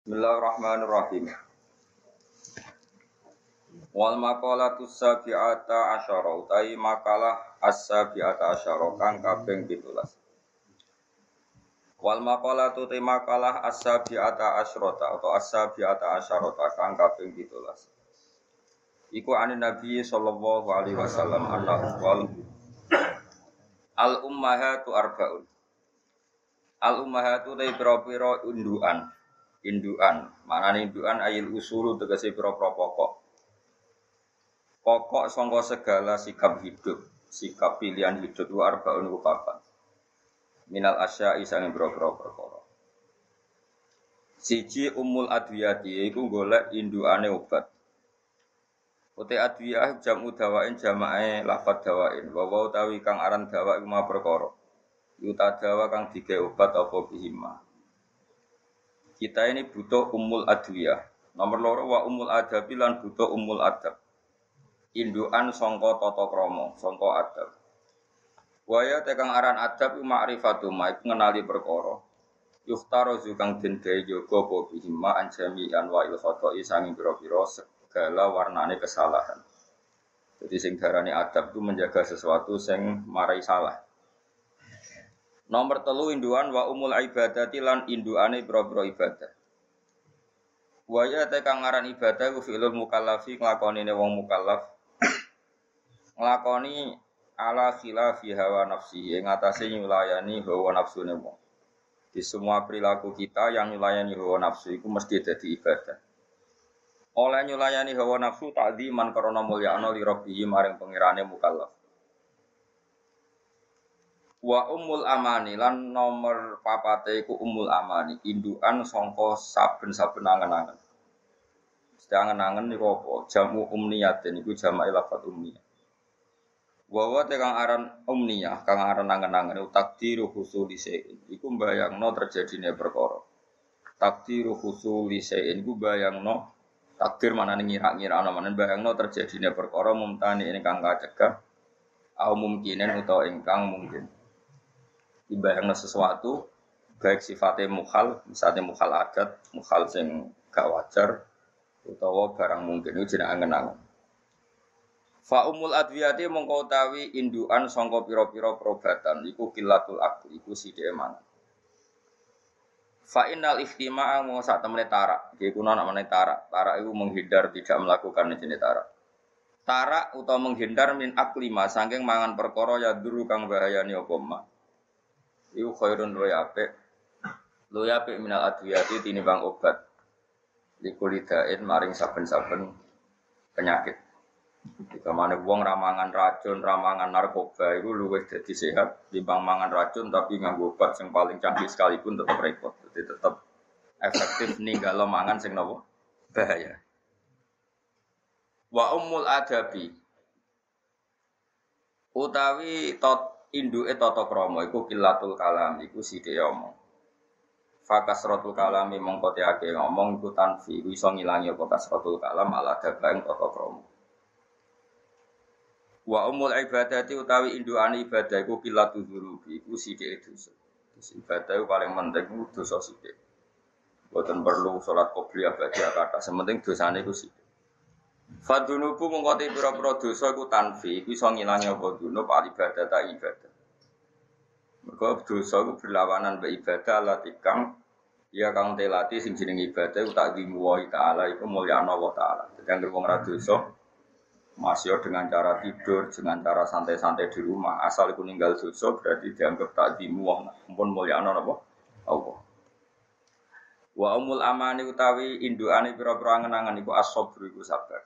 Bismillahirrahmanirrahim. Wal maqalatu sabi'ata asyara utai makalah as-sabi'ata asyara kang kaping 17. Wal maqalatu te makalah as-sabi'ata asyrata atau as-sabi'ata kang kaping 17. Iku ane Nabi sallallahu alaihi wasallam anak wal al ummahatu arbaun. Al ummahatu te pira-pira induan. Induan, mana induan ayil usulu tegese pira-pira pokok. Pokok sangka segala sikap hidup, sikap pilihan hidup wa arbaun papat. Minal asya'i sange pira-pira perkara. Siji umul adwiyati iku golek induane obat. Uti adwiyah jamu dawain jamae lafat dawain. Wa wa utawi kang aran dawa iku ma perkara. Yuta dawa kang dige obat apa bihima. Kita ini butuh umul adwiyah. Nomor loro wa umul adabi lan butuh umul adab. Induan songko toto kromo, songko adab. Waya tekang aran adab ma'rifatu ma iku ngenali perkara. Yuhtaro zukang den gawe yoga apa bihima anjami anwa il khoto'i sanging pira-pira segala warnane kesalahan. Jadi sing darani adab itu menjaga sesuatu sing marai salah. Nomor telu induan wa umul ibadati lan induane boro-boro ibadah. Wa ya te kang aran ibadah ku fi'lul mukallafi nglakonine wong mukallaf. Nglakoni ala khilafi hawa nafsi ing atase nyulayani hawa nafsune wong. Di semua perilaku kita yang nyulayani hawa nafsu itu mesti jadi ibadah. Oleh nyulayani hawa nafsu takdiman karena mulyana li rabbihi maring pengirane mukallaf. Wa umul amani lan nomor papate iku umul amani, indukan sangka saben-saben angen-angen. Sedangen-angen niku apa? Jamu umniyatin iku jamak lafat umniyah. Wa wa kang aran umniyah, kang aran angen-angen takdiru husuli sein. Iku mbayangno terjadine perkara. Takdiru husuli sein iku bayangno takdir mana ngira-ngira ana mana bayangno terjadine perkara mumtani ini kang kacegah au mungkinen utawa ingkang mungkin dibayangno sesuatu baik sifatnya mukhal, misalnya mukhal adat, mukhal sing gak wajar, utawa barang mungkin itu jeneng angen-angen. Fa umul adwiyati mongko utawi induan sangka pira-pira perobatan iku kilatul akli iku sithik mangan. Fa innal ihtima'a mongko sak temene tarak, iki kuna namane tarak. Tarak iku menghindar tidak melakukan jenis tarak. Tarak utawa menghindar min aklima saking mangan perkara ya duru kang bahayani apa. Iku khairun luwe apik. Luwe apik minal adwiyati tinimbang obat. Likulidain maring saben-saben penyakit. Jika mana wong ramangan racun, ramangan narkoba itu luwih jadi sehat timbang mangan racun tapi nganggo obat yang paling canggih sekalipun tetap repot. Jadi tetap efektif ninggalo mangan sing nopo bahaya. Wa ummul adabi utawi tot induke tata krama iku kilatul kalam iku sithik omong. Fakasratul kalami mongko teake ngomong iku tanfi iso ngilangi apa kalam ala dabaing tata. Wa umul ibadati utawi induane ibadah iku kilatul dzunubi iku sithik dosa. Ibadah itu paling penting dosa sithik. Boten perlu sholat qobliyah bagi kata, sementing dosane iku sithik. Fadunubu mengkoti pira-pira dosa iku tanfi, iku iso ngilangi apa dunub al ibadah ta ibadah. Mergo dosa iku berlawanan be ibadah lati kang ya kang telati sing jeneng ibadah iku tak wa taala iku mulyana wa taala. Jadi anggere wong ra dosa masih dengan cara tidur, dengan cara santai-santai di rumah, asal iku ninggal dosa berarti dianggap tak wa pun mulyana napa? Allah. Wa umul amani utawi induane pira-pira angen-angen iku as-sabr iku sabar.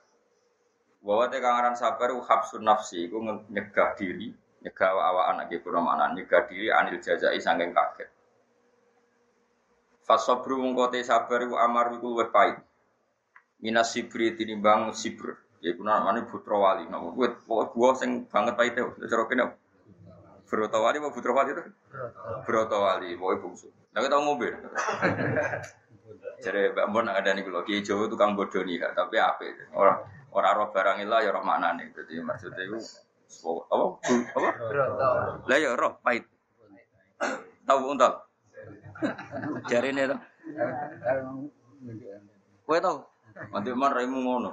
Bahwa te kangaran sabar habsun nafsi iku nyegah diri, nyegah awak anak iku mana nyegah diri anil jazai saking kaget. Fasabru mungko te sabar iku amar iku luwih pahit. Minas sibri tinimbang sibr. Iku namane putra wali. Nah, kuwi pokoke gua sing banget pahite. Cara kene Broto wali apa putra wali itu? Broto wali, pokoke bungsu. Lah kita ngombe. Jadi Mbak Mon ada nih kalau Kiai Jawa tukang bodoh nih, tapi apa? Orang orang roh barang ilah ya roh mana nih? Jadi maksudnya itu apa? Apa? Lah ya roh pahit. Tahu untal? Jari ini tuh. Kowe tau? Nanti man raimu ngono.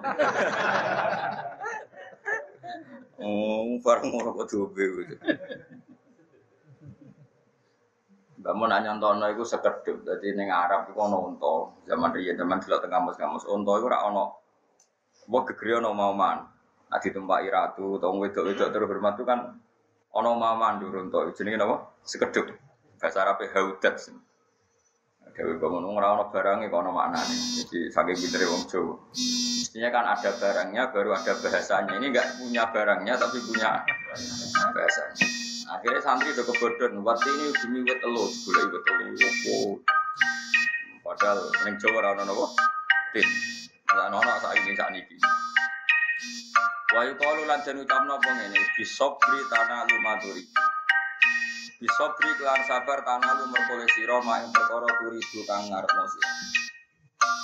Oh, bareng ngono kok dobe gitu. Mbak mau nanya nonton itu sekedip, jadi neng Arab itu ono unta, zaman riyen zaman dulu tengah kamus unta itu rak ono, wah gegeri ono mauman, nah ditumpai ratu, tong wedok wedok terus hormat itu kan ono mauman dulu unta, jenenge apa? Sekedip, bahasa Arab haudat. Dewi bangun ora ono barangnya kok ono maknane. Jadi saking pintere wong Jawa. Mestinya kan ada barangnya baru ada bahasanya. Ini enggak punya barangnya tapi punya bahasanya. Akhirnya santri udah kebodohan. Waktu ini demi wet elu, boleh wet elu. Padahal neng Jawa ora ono? Tin. Ora ono sak ini. Wa yuqalu lan den ucapno apa ngene, bisobri tanah lumaduri. Bisobri kelan sabar tanah lu merkole sira mak ing perkara turidu kang ngarepno sira.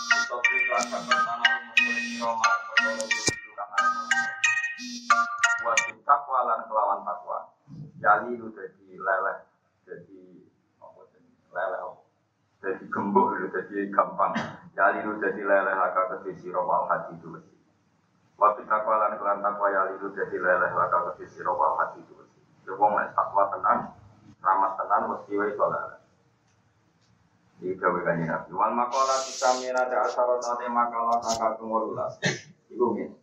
Bisobri kelan sabar tanah lu merkole sira mak ing perkara turidu kang ngarepno sira. Wa takwa lan kelawan takwa. Jali lu dadi leleh, dadi apa jenenge? Leleh. Dadi gembok lu dadi gampang. Jali lu dadi leleh laka kedhe sira wal hati itu. Wa takwa lan kelan takwa yali lu dadi leleh laka kedhe sira wal hati itu. Wong nek takwa tenang, Selamat tenan mesti wae sholat. Iki gawe kanjeng Nabi. Wal maqala tisamina ta asara nate makalah kang kang Iku ngene.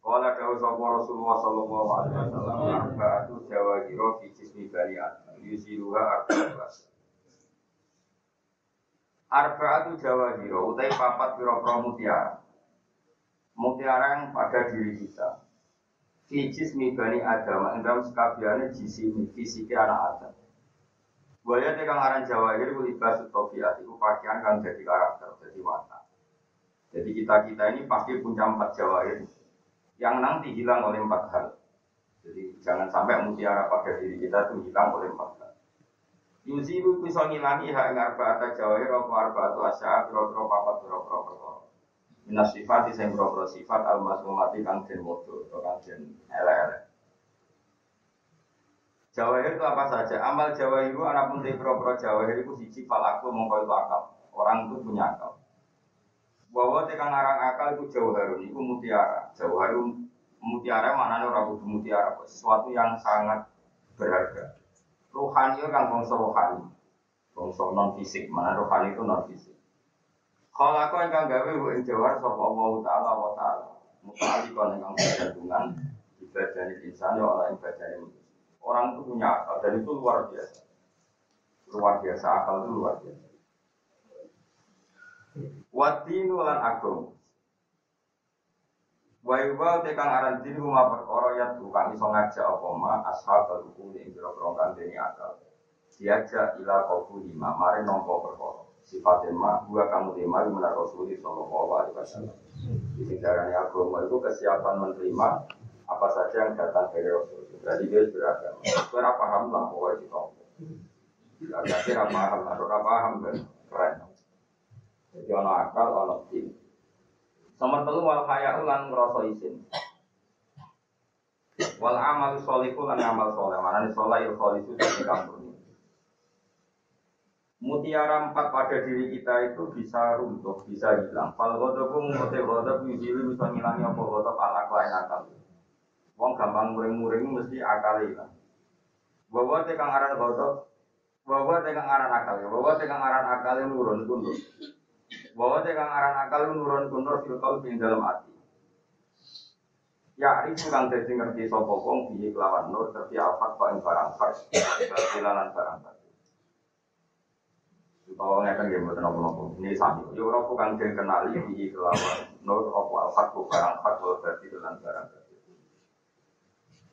Kala dawu sapa Rasulullah sallallahu alaihi wasallam arba'atu jawahiro fi jismi bani adam yusiruha arba'atu Arba'atu jawahiro utai papat pira-pira mutiara. Mutiara yang pada diri kita. Fi jismi bani adam, dalam sekabiannya jismi fisiki anak adam. Buaya tekan aran Jawa ini libas tofiat itu pakaian kan jadi karakter, jadi watak. Jadi kita kita ini pasti punya empat jawahir yang nanti hilang oleh empat hal. Jadi jangan sampai mutiara pada diri kita itu hilang oleh empat. Yuzibu bisa ngilangi hak arba'ata jawahir apa arba'atu asya biro-biro papat biro-biro perkara. Minas sifat iseng biro sifat al-masmumati kang den modo atau kang den ele-ele. Jawahir itu apa saja? Amal jawahir itu anak pun pro-pro jawahir itu siji fal aku mongko itu akal. Orang itu punya akal. Bahwa tekan arang akal itu jawahir itu mutiara. Jawahir mutiara mana orang butuh mutiara, sesuatu yang sangat berharga. Rohani kan bangsa rohani, bangsa non fisik. Mana rohani itu non fisik. Kalau aku yang gawe bu jawahir sopo Allah Taala wa Taala. Mutali yang bergantungan ibadah insan ya orang ibadah Orang itu punya akal dan itu luar biasa. Luar biasa, akal itu luar biasa. Wadinu lan agama. Wa yuwa kang aran dinu ma perkara ya tukang iso ngajak apa ma ashabul hukum ing pira-pira kandhane akal. Diajak ila kauku lima mare nampa perkara. Sifatnya ma gua kamu lima menar Rasulullah sallallahu alaihi wasallam. Di singkarane agama itu kesiapan menerima apa saja yang datang dari Rasul. Jadi dia beragama. Kira paham lah pokoknya di tombol. Agak kira paham ora paham kan keren. Jadi ono akal, ono tim. Nomor telu wal kaya ulang ngerasa isin. Wal amal soliku lan amal soleh. Nih soleh ya soliku dari kampung. Mutiara empat pada diri kita itu bisa runtuh, bisa hilang. Fal pun ngote godop yujilu bisa ngilangi apa godop ala lain akal. Wong gampang muring-muring mesti akal hilang. Bahwa tekan aran bodoh, bahwa tekan aran akal bahwa tekan aran akal yang nurun. Bahwa tekan aran akal nurun kundur filkal di dalam hati. Ya, ini kang dadi ngerti sapa wong piye kelawan nur terti afat kok barang fak, batilanan barang batil. Bahwa ngeten nggih mboten. Ini sami. Yo ora kang den kenali piye kelawan nur apa afat kok barang fak, batilanan barang batil.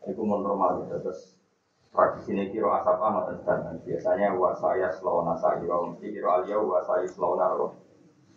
Itu normal gitu. Terus tradisi ini kiro asap amat dan biasanya wasaya selona sayiro mesti kiro alia wasaya selona roh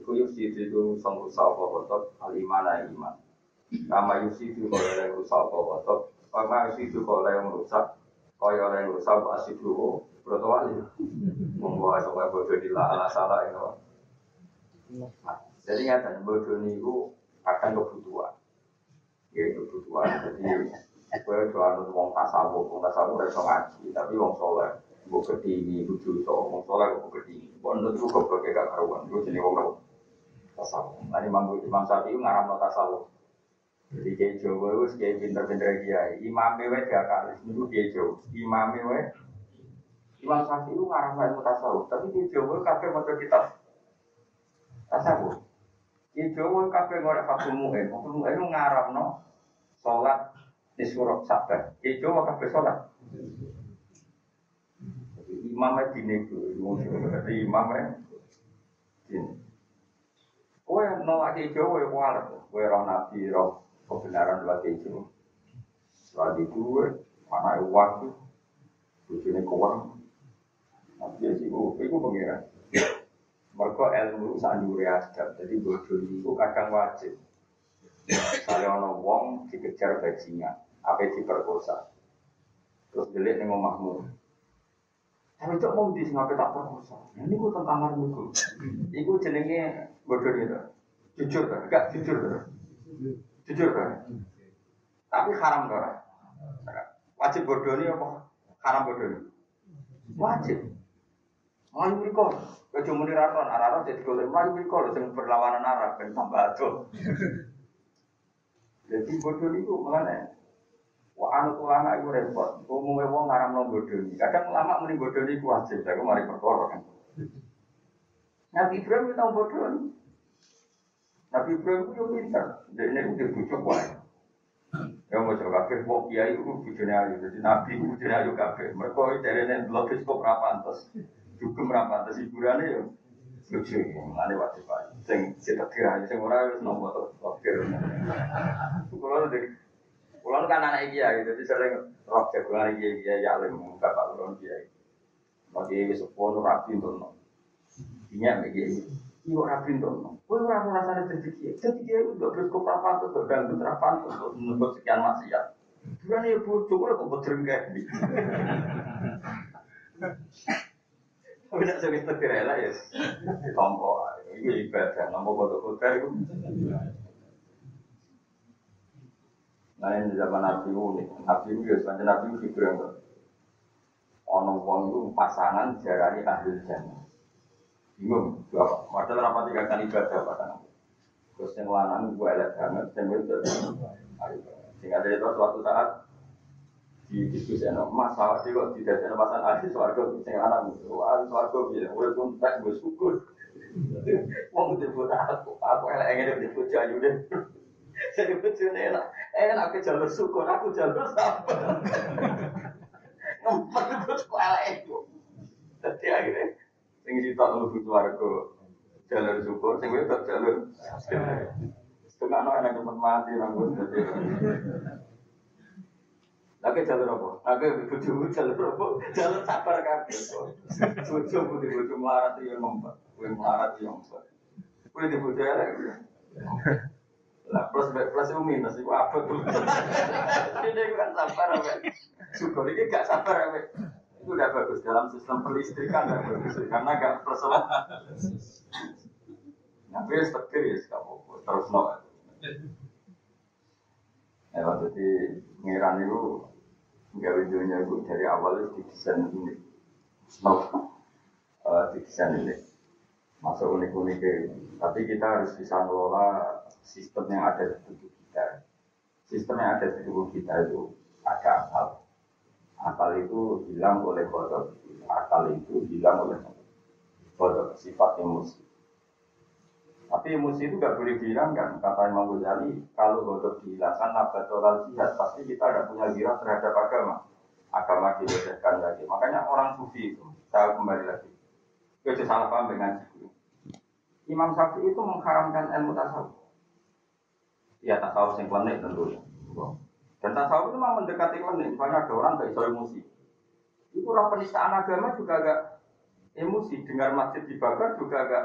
Iku yusi itu sang rusak apa kotor al iman. Kama yusi itu kalau yang rusak apa kotor. Kama yusi itu kalau yang rusak. Kaya yang rusak asik dulu. Berapa wali? Membawa sampai bodoh di ala salah itu. Jadi nyata bodoh itu akan kebutuhan. Ya kebutuhan. Jadi gue jualan wong tasawuf, wong tasawuf dari ngaji, tapi wong soleh. Gue kedini, gue dosa, wong soleh gue kedini. Pondok itu goblok gak karuan, gue jadi wong tasawuf. Nah, Imam Imam Syafi'i ngaram no tasawuf. Jadi kayak Jawa itu kayak pinter-pinter kiai. Imam Mewe dia kali, itu kayak Jawa. Imam Mewe, Imam Syafi'i itu ngaram no tasawuf. Tapi di Jawa kafe macam kitab tasawuf. Di Jawa kafe ngorek Fatul Mu'in. Fatul Mu'in itu ngaram no sholat di surat sabar. Di Jawa kafe sholat. Imamnya dini itu, imamnya dini. Kowe nolak hijau, kowe kualat. Kowe roh nabi, roh kebenaran nolak hijau. Setelah itu, kowe mana uang itu. Bujuni kuang. Nabi ya sih, itu pengiran. Mereka ilmu sanjuri adab. Jadi bodoh itu kadang wajib. Kalau ada wong dikejar bajingan. Apa diperkosa. Terus delik nih omahmu. Tapi cok mau di sini tak perkosa. Ini gue tentang kamar gue. Iku jenenge bodoh itu. Jujur kan? Enggak jujur kan? Jujur kan? Tapi haram kan? Wajib bodoh ini apa? Haram bodoh ini? Wajib. Melayu rikol. Kecuali muni raton, arah jadi golek melayu rikol. Yang berlawanan arah, ben tambah aduh. Jadi bodoh itu mana? Wah, anu ulama itu repot. Umumnya wong ngaram no bodoh ini. Kadang ulama muni bodoh ini wajib. Saya mari perkara kan. Nabi Ibrahim itu tahu bodoh ini. Nabi Ibrahim itu pintar. Jadi ini udah bujuk wae. Ya mau coba kafir, mau kiai itu bujurnya ayu. Jadi Nabi itu bujurnya ayu kafir. Mereka dari ini logis kok rapantes. Juga rapantes hiburannya ya. Lucu, mana wajib aja. Sing kita kira, sing orang itu nomor tuh kafir. Kalau Kulon kan anak kiai, jadi sering roh jagoan kiai kiai alim bapak kulon kiai. Mau kiai rapi untuk Ingat begini. Ibu rapi untuk Kowe ora ora rasane dadi kiai. Dadi kiai udah berskop apa tuh dan benerapan tuh menurut sekian maksiat. Bukan ya bodoh, kok bodreng kayak gini. Tapi tidak jadi terkira ya, tompo, itu ibadah, nomor foto-foto itu. Nah ini zaman Nabi unik, Nabi itu ya sepanjang Nabi itu Ono wong itu pasangan jarani ahli jannah. Bingung? Padahal rapat tiga kali ibadah pasangan. Terus yang lanang gue elek banget, yang itu sehingga dari itu suatu saat di diskusi no masalah sih kok tidak ada pasangan ahli suarga sing lanang wah suarga bilang gue pun tak gue syukur. Wong disebut aku, aku elek ingin disebut jayu deh. Jadi bujune enak, enak ke jalur syukur, aku jalur sabar. Ngempet itu sekolah itu. Jadi akhirnya, sing kita nunggu warga jalur syukur, sing itu jalur setengah no enak cepat mati nanggung jadi. Lagi jalur apa? Lagi bujumu jalur apa? Jalur sabar kabeh. Buju putih buju melarat yang ngempet, kue melarat yang ngempet. Kue di buju elek. Lah plus plus itu minus itu apa tuh? Ini kan sabar apa? Syukur ini gak sabar apa? Itu udah bagus dalam sistem pelistrikan ya bagus karena gak apa? Tapi ya setir kamu terus no. Ya jadi pengiran itu nggak videonya itu dari awal itu didesain ini, no, didesain ini masuk unik-unik tapi kita harus bisa ngelola sistem yang ada di tubuh kita. Sistem yang ada di tubuh kita itu ada akal. Akal itu hilang oleh kodok. Akal itu hilang oleh kodok, sifat emosi. Tapi emosi itu gak boleh dihilangkan. Kata Imam Ghazali, kalau kodok dihilangkan, nabat total jihad, pasti kita ada punya girah terhadap agama. Agama dilecehkan lagi. Makanya orang sufi itu, saya kembali lagi. Itu salah paham dengan itu. Imam Syafi'i itu mengharamkan ilmu tasawuf. Ya tasawuf yang klenik tentunya. Dan tasawuf itu memang mendekati klenik. Misalnya ada orang gak emosi. Itu orang penistaan agama juga agak emosi. Dengar masjid dibakar juga agak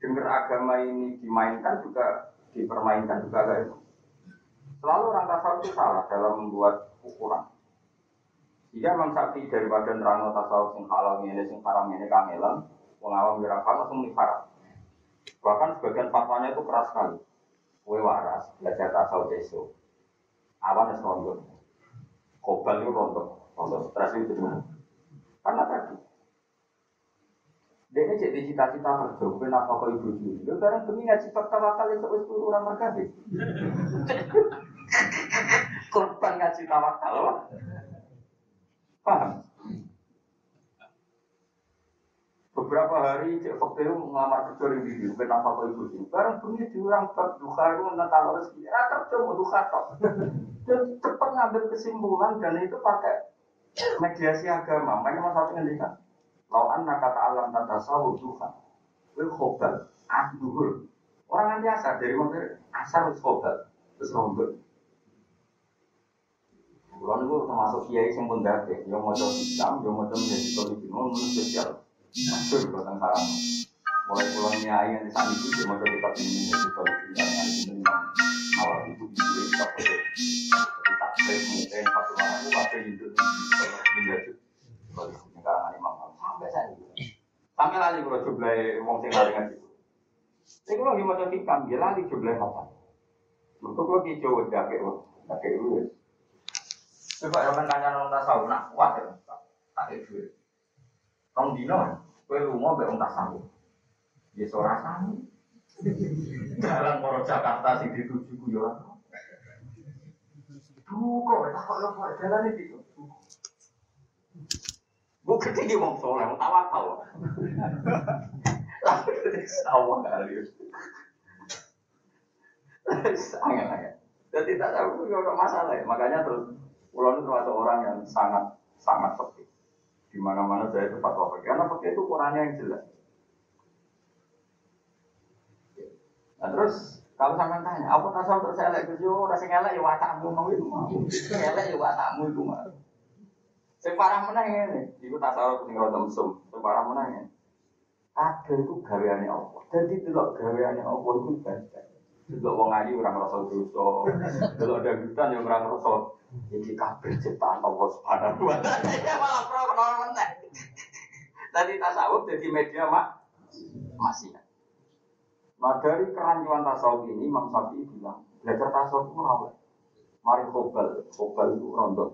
dengar agama ini dimainkan juga dipermainkan juga kayak itu. Selalu orang tasawuf itu salah dalam membuat ukuran. Jika Imam Syafi'i daripada nerangno tasawuf sing halal ini, sing haram ini kangelan, pengawam kira langsung haram. Bahkan sebagian fatwanya itu keras sekali. Kue waras, belajar tasawuf besok. Awan es rontok. Kobal itu rontok. Rontok stres itu Karena tadi, dia ini jadi cita-cita kerja, kenapa kau ibu dulu? Dia sekarang demi ngaji fakta wakal itu turu orang mereka deh. Korban ngaji tawakal, paham? Beberapa hari cek waktu itu mengamar kerja di video, kenapa kau ibu dulu? Sekarang demi diurang bab duka itu tentang rezeki, rata kerja mau duka tok. Dan cepat ngambil kesimpulan dan itu pakai mediasi agama. Makanya mau satu ngendikan, Lau anna kata alam tata sawu Tuhan. Wih khobal, ah duhur. Orang nanti asar dari mana? Asar wis khobal, terus rombel. Kulon itu termasuk kiai yang pun dake, yang mau coba Islam, yang mau menjadi politik, mau sosial. Masyur buatan sekarang. Mulai kulon kiai yang di sana itu, dia mau coba kita ingin menjadi politik, yang ada di menerima awal itu bisa kita boleh. Jadi tak mungkin satu orang itu ada hidup menjadi politik sekarang imam sampai saya sampai lali kalau jumlah wong sing ngaji ini kalau gimana sih kan dia lali apa untuk kayak udah kayak itu coba yang tanya nong tasawuf kuat ya tak itu Rong dino, kue rumah be untas tasawuf. Ya seorang sami. Jalan Moro Jakarta sing dituju ku yo. Duh kok tak kok yo jalan itu. Gue gede di wong soleh, mau tawakal. Lalu jadi sawah kali. Sangat sangat. Jadi tak tahu masalah ya. Makanya terus Pulau itu termasuk orang yang sangat sangat. Di mana-mana saya itu fatwa pergi. Karena pergi itu ukurannya yang jelas. Nah terus kalau sampai tanya, apa tasawuf terus saya lagi yo, rasa ngelak ya watakmu mau itu mau, ngelak ya watakmu itu mau. Sing parah menang ini, iku tasawuf sing rada mesum. Sing parah ini. Ada itu gaweane Allah. Jadi delok gaweane Allah itu. Delok wong ayu ora ngrasa dosa. Delok dangdutan yang ora ngrasa iki kabeh ciptaan Allah Subhanahu wa taala. Ya malah pro kenal meneh. Tadi tasawuf jadi media mak masih. Nah dari kerancuan tasawuf ini Imam Syafi'i bilang belajar tasawuf itu rawat. Mari khobal, khobal itu rontok.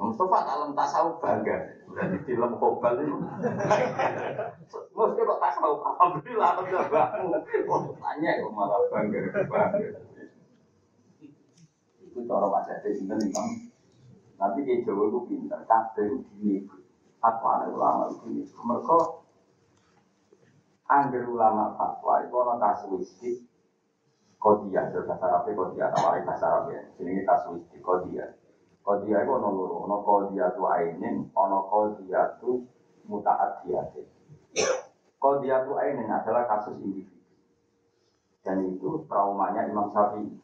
Mustafa dalam tasawuf bangga. Berarti film kobal itu. Mesti kok tasawuf. Alhamdulillah udah bangun. Tanya kok malah bangga bangga. Itu cara baca di sini memang. Nanti di Jawa itu pintar. Kabeh ini apa ada ulama ini. Mereka angger ulama fatwa itu orang kasuistik kodiah, bahasa Arabnya kodiah, tawarin bahasa Arabnya. Ini kasuistik kodiah. Kodia itu ono loro, ono kodia tu ainin, ono kodia tu mutaat diatin. Kodia tu ainin adalah kasus individu. Dan itu traumanya Imam Syafi'i.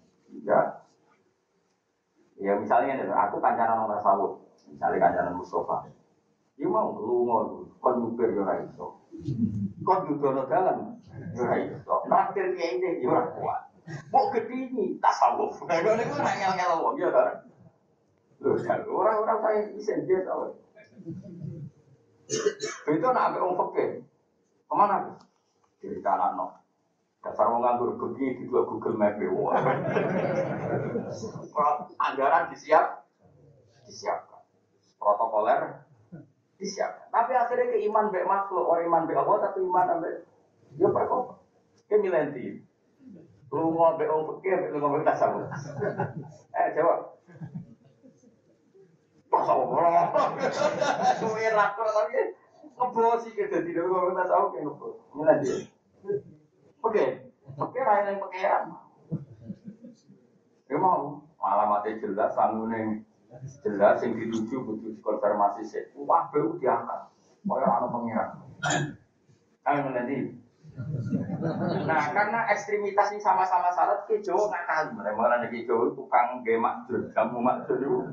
Ya, ya misalnya aku kancanan orang sawut, misalnya kancanan Mustafa. Dia mau lu mau kon nyupir yo ra iso. Kon nudono dalan yo ra iso. Naktir kiai ini yo kuat. Mau gede ini tasawuf. Nah, ini kan ngel-ngel wong ya kan. Orang-orang saya isen dia tahu. Itu nak ambil orang fakir. Ke mana? Jadi kanan no. Dasar mau nganggur pergi di dua Google Map ya. Anggaran disiap, disiapkan. Protokoler disiapkan. Tapi akhirnya ke iman be makhluk, orang iman be Allah tapi iman be dia perkara. Dia milenti. Lu be orang fakir, lu be tasawuf. Eh jawab. Ora. Suwe lakon lagi. Ngebosi ke dadi dhewe kok tasawuf ke ngebos. Ngene dia. Oke. Oke ra yang pakean. Ya mau alamatnya jelas, sanggune jelas yang dituju butuh konfirmasi sih. Wah, baru diangkat. Kaya ana pengiran. Kami nanti. Nah, karena ekstremitas ini sama-sama syarat, ke Jawa nakal. Mereka ada ke Jawa tukang gemak kamu mak jur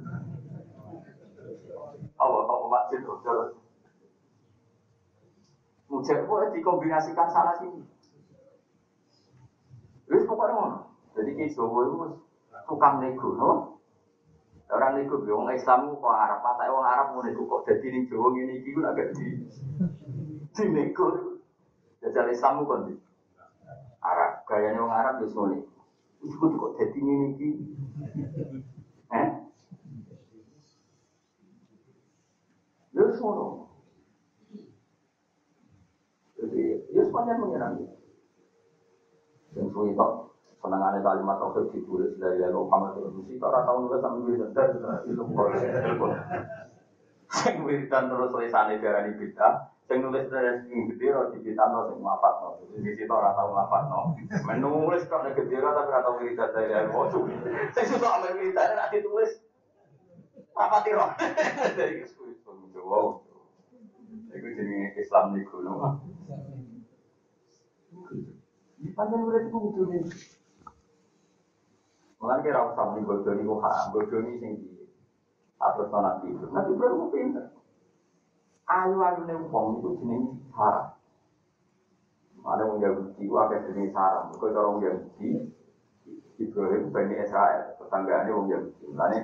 Allah apa masjid hotel. Mujak itu dikombinasikan sana sini. Terus pokoknya ngono. Jadi kita Jawa itu tukang nego, no? Orang nego, orang Islam itu kok Arab, mata orang Arab mau nego kok jadi nih Jawa ini, itu agak di di nego. Jajal Islam itu kan di Arab, gayanya orang Arab itu semua nih. Itu kok jadi ini, eh? Lalu semua Jadi, ya semuanya menyerang. Yang suwi tok senengane kalimat tauhid ditulis dari lalu Muhammad mesti ora tau nulis sampe wiridan itu sing wiridan terus tulisane darani bid'ah sing nulis dari sing gede ora dibitano sing ngapatno di situ ora tau ngapatno menulis kok nek gede tapi ora tau wiridan dari lalu. Sing susah ame wiridan nek ditulis apa tiro dari wow Iku jenenge Islam niku lho. Panjang murid itu kudu nih. Mulai kira usah muni bodoh nih haram, bodoh nih sing di atas nabi itu. Nabi Ibrahim pinter. Ayu ayu nih uang itu jenis haram. Ada yang Yahudi, ada jenis haram. Kau cara orang Yahudi, Ibrahim bani Israel, tetanggaannya orang Yahudi. Mulanya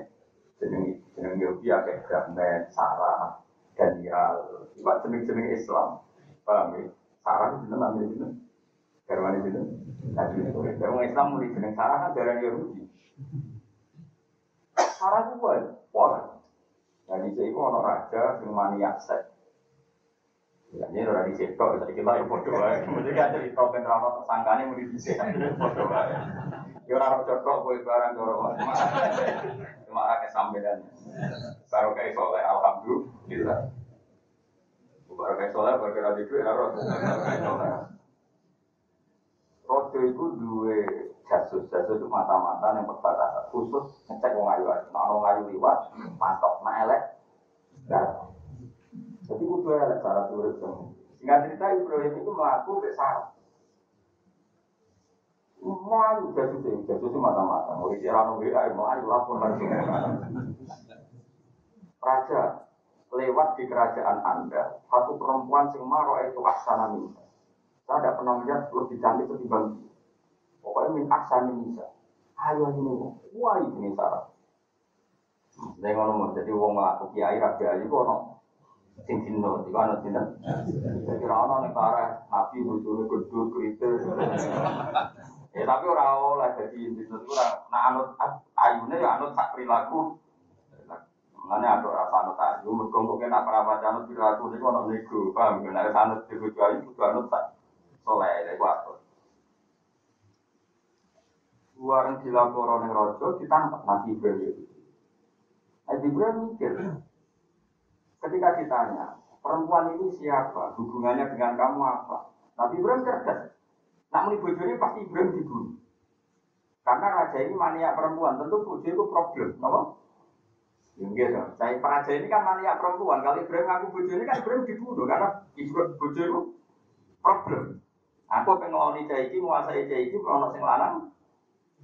jenis jenis Yahudi ada Gahmet, Sarah, Daniel. Cuma jenis-jenis Islam. Paham ya? Sarah jenis namanya jenis. Garwane itu. Nabi itu. Orang Islam mulai jeneng Sarah kan darah Yahudi. Sarah itu apa? Wah. Jadi saya itu orang raja yang maniak seks. Ya, ini udah di situ, jadi kita yang bodoh aja. Kemudian kan cerita ben rawat tersangkanya mau di situ, bodoh aja. Ya orang cocok, gue barang dorong. Cuma ada kesampean. Baru kayak soleh, alhamdulillah. Baru kayak soleh, baru kayak radikal, ya roh. Rojo itu dua jasus, jasus itu mata-mata yang perbatasan khusus ngecek wong ayu aja. Nah ayu liwat, mantap, nah elek. Jadi kudu elek cara turut. Singkat cerita Ibrahim itu melaku ke syarat. Melayu jasus itu, jasus itu mata-mata. Mau dikira nunggu ya, melayu lapor lagi. Raja lewat di kerajaan Anda, satu perempuan sing maro itu aksana minta. Saya tidak pernah melihat lebih cantik ketimbang dia. Pokoknya min aksani bisa. Ayo ini, wah ini syarat. Saya ngono jadi wong ngelaku kiai rabi ayu kok no sing di mana dino. Jadi rano nih para nabi bujune gedut kritis. Ya tapi orang oleh jadi itu orang nah anut ayune ya anut sak perilaku. Mana ada rasa anut ayu, mereka mungkin apa apa anut perilaku ini kono nego, paham? Karena anut di bujuk ayu, bujuk anut sak soleh, itu apa? Luaran dilapor oleh rojo ditangkap Nabi Ibrahim. Nabi Ibrahim mikir, ketika ditanya, perempuan ini siapa? Hubungannya dengan kamu apa? Nabi Ibrahim cerdas. Namun bojone pasti Ibrahim dibunuh. Karena raja ini mania perempuan, tentu bojo itu problem, apa? Gitu. Saya raja ini kan mania perempuan. Kalau Ibrahim ngaku bojo ini kan Ibrahim dibunuh karena Ibrahim bojo itu problem. Aku pengen ngeloni cah iki, menguasai cah iki, kalau sing lanang,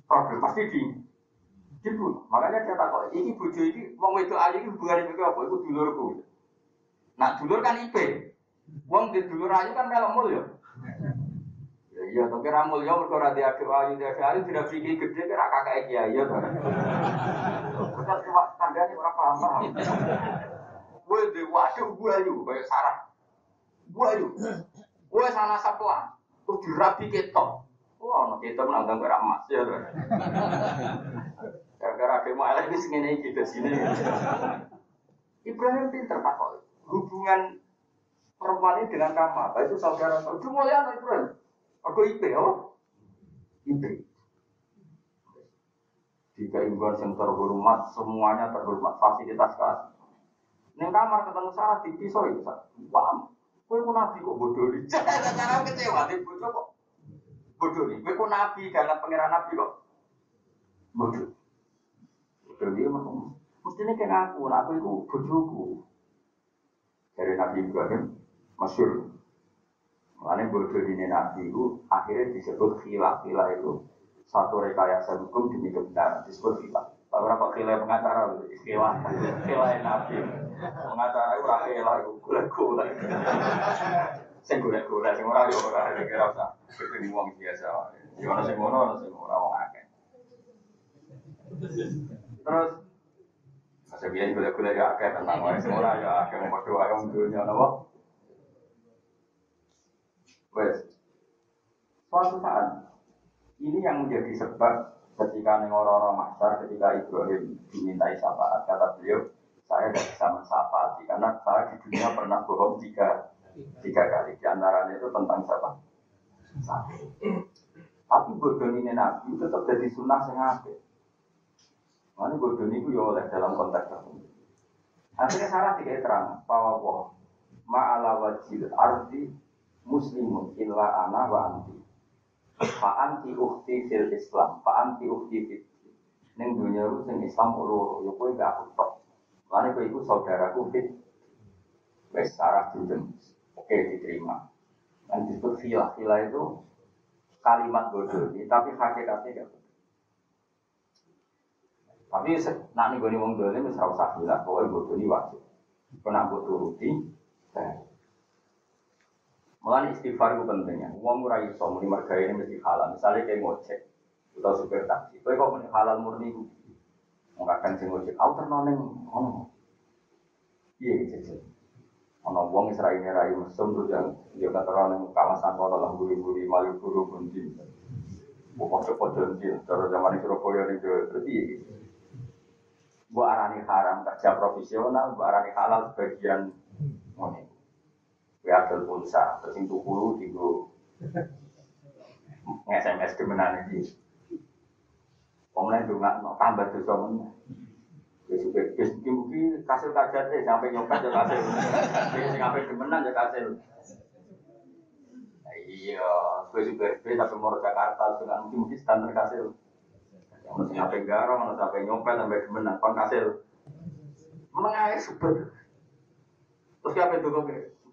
problem pasti di dibunuh. Makanya dia takut, ini bojo ini, wong itu ayu ini hubungan itu apa? Itu dulurku. Nah dulur kan IP. Wong di dulur ayu kan melok ya. Ya iya, tapi ramul ya mergo ora diaduk ayu dia ayu tidak pikir gede kira kakak kiai ya. Kita cuma tandane ora paham. Gue di waduh gue ayu kayak sarah. Gue ayu. Gue sana sapuan. Terus dirapi ketok. Wah, no ketok nanggang berak emas ya. Gara-gara demo elek ini segini gitu sini. Ibrahim pinter pak Hubungan perempuan ini dengan kamu itu saudara saudara. Itu mulia Ibrahim. Aku IP oh. IP. Jika imbauan yang terhormat, semuanya terhormat, fasilitas kasih. Neng kamar ketemu Sarah di pisau itu, wah, kue ku nabi kok bodoh nih. Cara kecewa, di bodoh kok bodoh nih. Kue ku nabi, karena pangeran nabi kok bodoh. Bodoh dia memang. Mestinya kayak aku, nah, aku itu bodohku. Dari Nabi Ibrahim, masyur. Makanya bodoh ini Nabi itu akhirnya disebut khilaf. Khilaf itu satu rekayasa hukum demi kebenaran disebut khilaf. Kalau berapa khilaf pengacara itu khilaf. Khilaf Nabi. Pengacara itu khilaf itu gula-gula. Sing golek-golek sing ora yo ora kira usah ketemu wong biasa. Yo ana sing ngono ana sing ora wong akeh. Terus Masa biyen golek-golek ya akeh tentang wae sing ora ya akeh mau wae wong dunya napa. Wes. Suatu saat ini yang menjadi sebab ketika neng orang-orang masyar ketika Ibrahim dimintai syafaat kata beliau saya tidak bisa mensyafaati karena saya di dunia pernah bohong tiga tiga kali. Di antaranya itu tentang siapa? Tapi bodoh ini nabi tetap jadi sunnah sengaja mana bodoh itu ya oleh dalam konteks tertentu akhirnya Sarah tidak terang bahwa ma'ala wajil arti muslimun illa ana wa anti Fa anti ukti fil Islam, fa anti ukti fil Neng dunia itu sing Islam loro, ya kowe gak aku tok. Kowe iku saudaraku fit. Wes sarah. Oke diterima. Dan disebut filah. Filah itu kalimat bodoh tapi hakikatnya gak. Tapi nak nih gue wong dolim wis ora usah bilang bahwa ini wajib. Kena mbok turuti. Mulai istighfar itu pentingnya. Uang murah iso muni merga ini mesti halal. Misalnya kayak ngocek atau supir taksi. Kau kok muni halal murni itu. Mengatakan sing ngocek. Aku ternoneng. Oh. Iya gitu. Ono wong Israel ini rai mesum terus yang dia kata orang kawasan kono lah buri-buri malu buru bunti. Bukan sepojol jil. Terus zaman di Surabaya ini terus iya. Bu arani haram kerja profesional, bu arani halal sebagian ya adol pulsa terus yang tuku tigo nge-SMS kemenan ini lain juga no, tambah mana? Ya juga, ya mungkin kasil kajian deh sampai nyopet ya kasil. Ya sing apa demenan ya kasil. Iya, gue juga B tapi mau Jakarta dengan mungkin mungkin standar kasil. Ono sing garong, ono sampai nyopet sampai demenan, kon kasil. Menengah super. Terus siapa itu kok?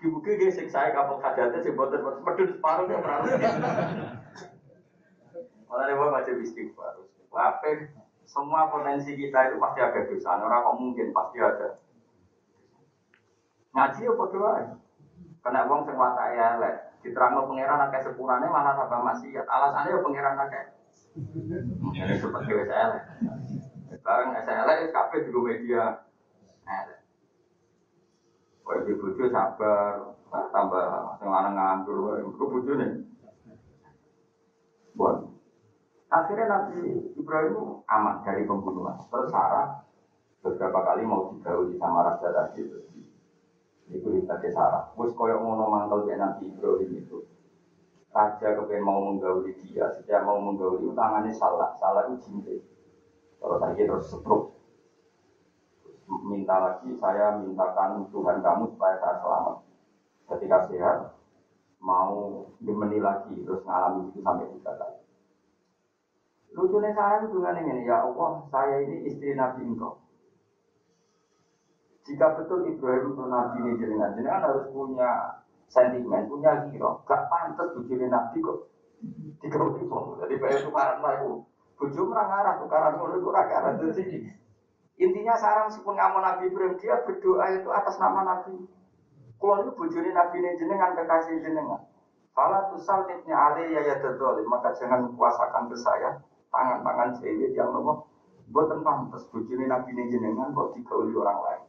Mugi-mugi dia sing saya kapal hajatnya sing boten medun separuh ya perahu. Malah dia macam istighfar. Apa semua potensi kita itu pasti ada dosa. Orang kok mungkin pasti ada. Ngaji ya doa. Kena uang sing watak ya lek. Diterangno pangeran akeh sepurane malah tambah maksiat. Alasannya ya pangeran akeh. Ini seperti saya lek. Sekarang lek kabeh di media. Kau di bojo sabar, tambah sing nganggur, kau bojo nih. Buat. Akhirnya Nabi Ibrahim aman dari pembunuhan. Terus beberapa kali mau digauli sama raja tadi. Itu dikasih Sarah. Terus koyok ngono mantel ya Nabi Ibrahim itu. Raja kepengen mau menggauli dia, setiap mau menggauli tangannya salah, salah itu jintik. Kalau tadi terus setruk, minta lagi, saya mintakan Tuhan kamu supaya saya selamat. Ketika sehat, mau dimeni lagi, terus ngalami itu sampai tiga kali. Lucunya saya dengan ini, ya Allah, saya ini istri Nabi engkau. Jika betul Ibrahim itu Nabi ini jenengan, jenengan harus punya sentimen, punya hero. Gak pantas bujuri Nabi kok. Tiga puluh Jadi kayak tukaran lah itu. Bujuk merang arah, tukaran mulut, kurang arah. Jadi Intinya sekarang meskipun kamu Nabi Ibrahim, dia berdoa itu atas nama Nabi. Kalau itu bujuri Nabi ini jenengan, kekasih jenengan. Kalau tuh salibnya Ali ya ya terdolim, maka jangan kuasakan ke saya tangan-tangan cewek yang nomor buat pantas bujuri Nabi ini jenengan kok digauli orang lain.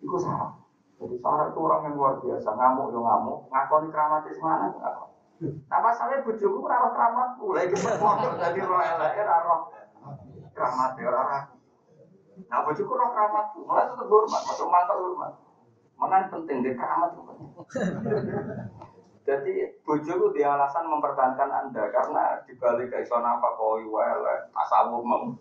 Itu salah. Jadi Sarah itu orang yang luar biasa, ngamuk yo ngamuk, ngakoni keramatis mana ngakon. Nah masalahnya bujuku raro keramatku, lagi berpondok jadi roh elek, raro keramat ya orang Nah, bojoku roh keramatku, malah tetap hormat, masuk mantap hormat. Mana penting dia keramat Jadi bojoku dia alasan mempertahankan anda karena dibalik ke iso apa koi wele tasawuf mau.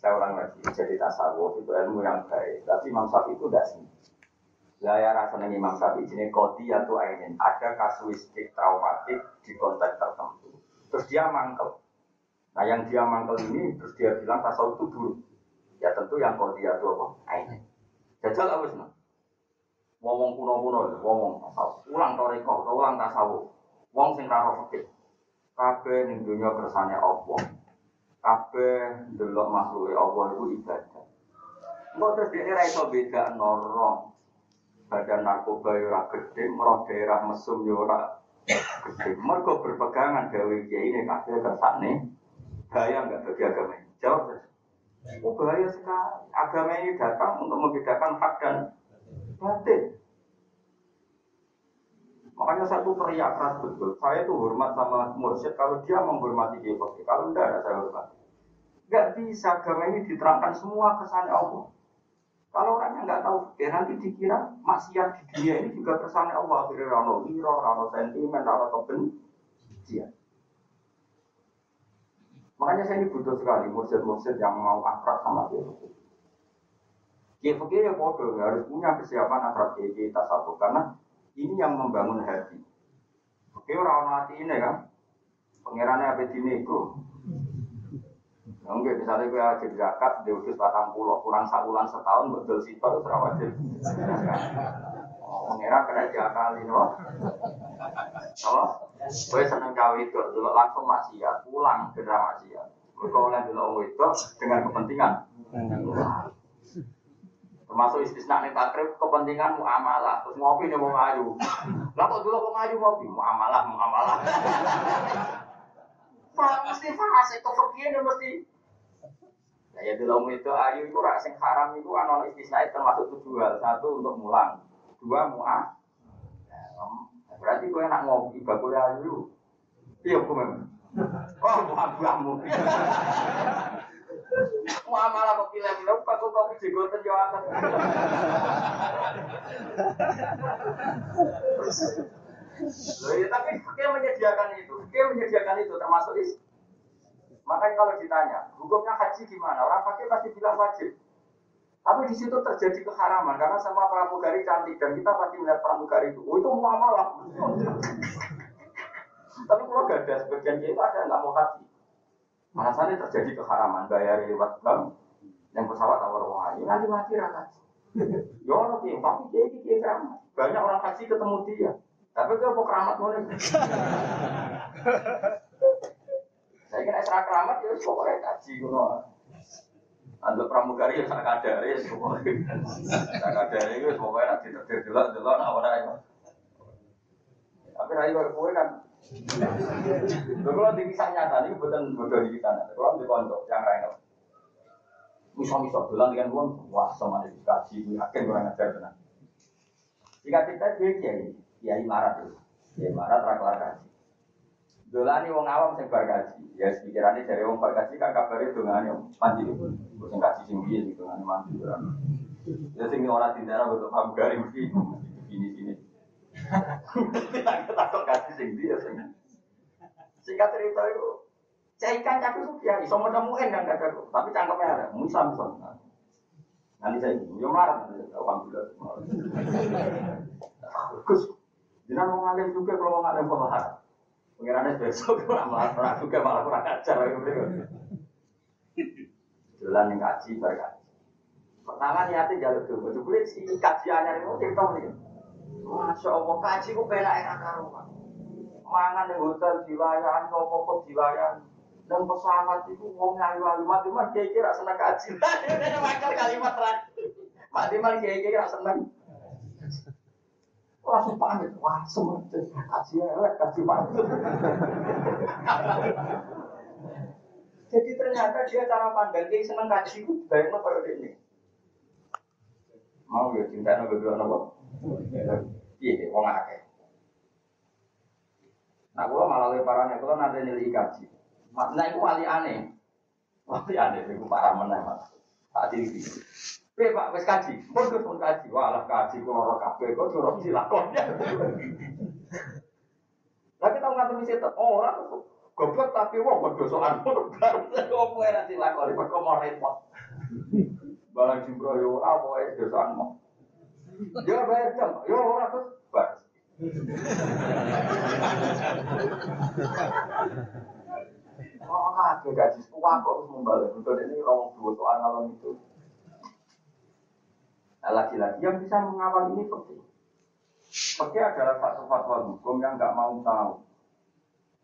Saya ulang lagi, jadi tasawuf itu ilmu yang baik. Tapi Imam Syafi'i itu tidak sih. Saya rasanya Imam Syafi'i ini kodi atau ainin ada kasuistik traumatik di konteks tertentu. Terus dia mangkel. Nah yang dia mangkel ini terus dia bilang tasawuf itu buruk. Ya tentu yang kau dia itu apa? Aini. Jajal apa sih? Wong kuno-kuno, wong tasawuf. Ulang toriko, ulang tasawuf. Wong sing raro fakir. Kabeh ning dunia kersane Allah. Kabeh delok makhluk Allah itu ibadah. Mau terus dia ra iso beda noro. badan narkoba yo ora gede, merah daerah mesum yo ora gede. Mergo berpegangan gawe kiai ini kabeh kersane bahaya enggak bagi agama ini. Jawab. Oh bahaya sekali. Agama ini datang untuk membedakan hak dan batin. Makanya saya tuh teriak keras betul. Saya tuh hormat sama mursyid kalau dia menghormati Kiai Fakih. Kalau enggak, ada saya hormat. Enggak bisa agama ini diterangkan semua kesannya Allah. Kalau orangnya nggak tahu ya nanti dikira maksiat di dunia ini juga kesannya Allah. Akhirnya rano iro, rano sentimen, rano kebencian. Makanya saya ini butuh sekali mursyid-mursyid yang mau akrab sama Fakih. Kiai Fakih ya bodoh, harus punya kesiapan akrab Kiai satu karena ini yang membangun hati. Oke, orang hati ini kan, pengirannya apa di nego. Mungkin misalnya gue jadi zakat, dia udah batang pulau, kurang sabulan setahun, betul sih, itu serah wajib. Oh, pengiran kena jakal ini, loh. Oh, gue seneng cawe itu, dulu langsung maksiat, pulang ke maksiat. Gue oleh dulu itu dengan kepentingan. Termasuk istisna nih takrib kepentingan muamalah. Terus ngopi nih mau ngaju. Lah kok dulu mau ngaju ngopi muamalah muamalah. Mesti fase kefekir mesti. Nah, ya dulu itu ayu itu sing haram itu anon istisna termasuk tujuh hal. Satu untuk mulang, dua muah. Nah, berarti gue enak ngopi bakul ayu. Iya gue Oh, buah buahmu. Muamalah kok pilih-pilih, aku kopi jegoten yo akeh. Loh, ya, tapi dia menyediakan itu, dia menyediakan itu termasuk is. Makanya kalau ditanya, hukumnya haji gimana? Orang pakai pasti bilang wajib. Tapi di situ terjadi keharaman karena sama pramugari cantik dan kita pasti melihat pramugari itu. Oh itu muamalah. Tapi kalau gak ada sebagian itu ada nggak mau haji. Alasannya terjadi keharaman bayar lewat bank yang pesawat tawar ayu nanti mati raka. Yo ono ki tapi dia iki kiai keramat. Banyak orang haji ketemu dia. Tapi dia mau keramat ngono. Saya kira esra keramat ya pokoknya haji Untuk pramugari ya sak kadare ya pokoknya. Sak kadare itu pokoknya nanti terdelok-delok nak ora ya. Tapi kowe kan Lho kalau di kisah nyata ini bukan bodoh di kita. Kalau di pondok yang lain. Misal-misal bilang dengan uang, wah sama ada dikaji, yakin kurang ajar benar. Jika kita dia kiai, kiai marah dulu, kiai marah teraklar kaji. Dolani wong awam sing bar kaji, ya pikirannya dari wong bar kaji kan kabarnya dongane mandi, sing kaji sing biye gitu kan mandi. Ya sing ora tindak betul pramugari mesti begini sini. Kita takut kaji sing dia sing. Singkat cerita itu, caikan cakap itu ya, iso menemuin kan kata tapi cangkemnya ada, musa musa. Nanti saya ini, yo marah, alhamdulillah. Gus, jangan mau ngalim juga kalau mau ngalim pemahar. Pengirannya besok malah juga malah kurang ajar. Jalan yang kaji, berkaji. Pertama niatnya jalur dulu, coba si kajiannya itu cerita nih. Masya Allah, kaji ku penak enak karuan. Mangan di hotel dilayan, nopo dilayan. Dan pesawat itu wong ngayu ayu mati mah kiai kira seneng kaji. Makal kalimat terakhir. Mati mah kiai kira seneng. Langsung pamit, wah sementing kaji elek kaji pamit. Jadi ternyata dia cara pandang kiai seneng kaji itu baiknya pada ini. Mau ya cinta nabi dua nopo. Iya, wong akeh. Nah, kalau malah lebih parahnya, kalau nanti nilai kaji. Nah, itu wali aneh. Wali aneh, itu parah meneh, mas. Tak diri. Oke, Pak, wes kaji. Pun pun kaji. Walah kaji, orang kafe, kok curang dilakonnya. Nah, kita nggak misi tetap orang goblok tapi wong pun baru opo era kok mau repot. Balang jimbro yo apa wae dosokan mau. Yo bayar jam, yo ora terus bar. Oh, ada gaji tua kok harus membalik. Untuk ini orang dua malam itu. Nah, lagi-lagi yang bisa mengawal ini penting. Seperti adalah satu fatwa hukum yang nggak mau tahu.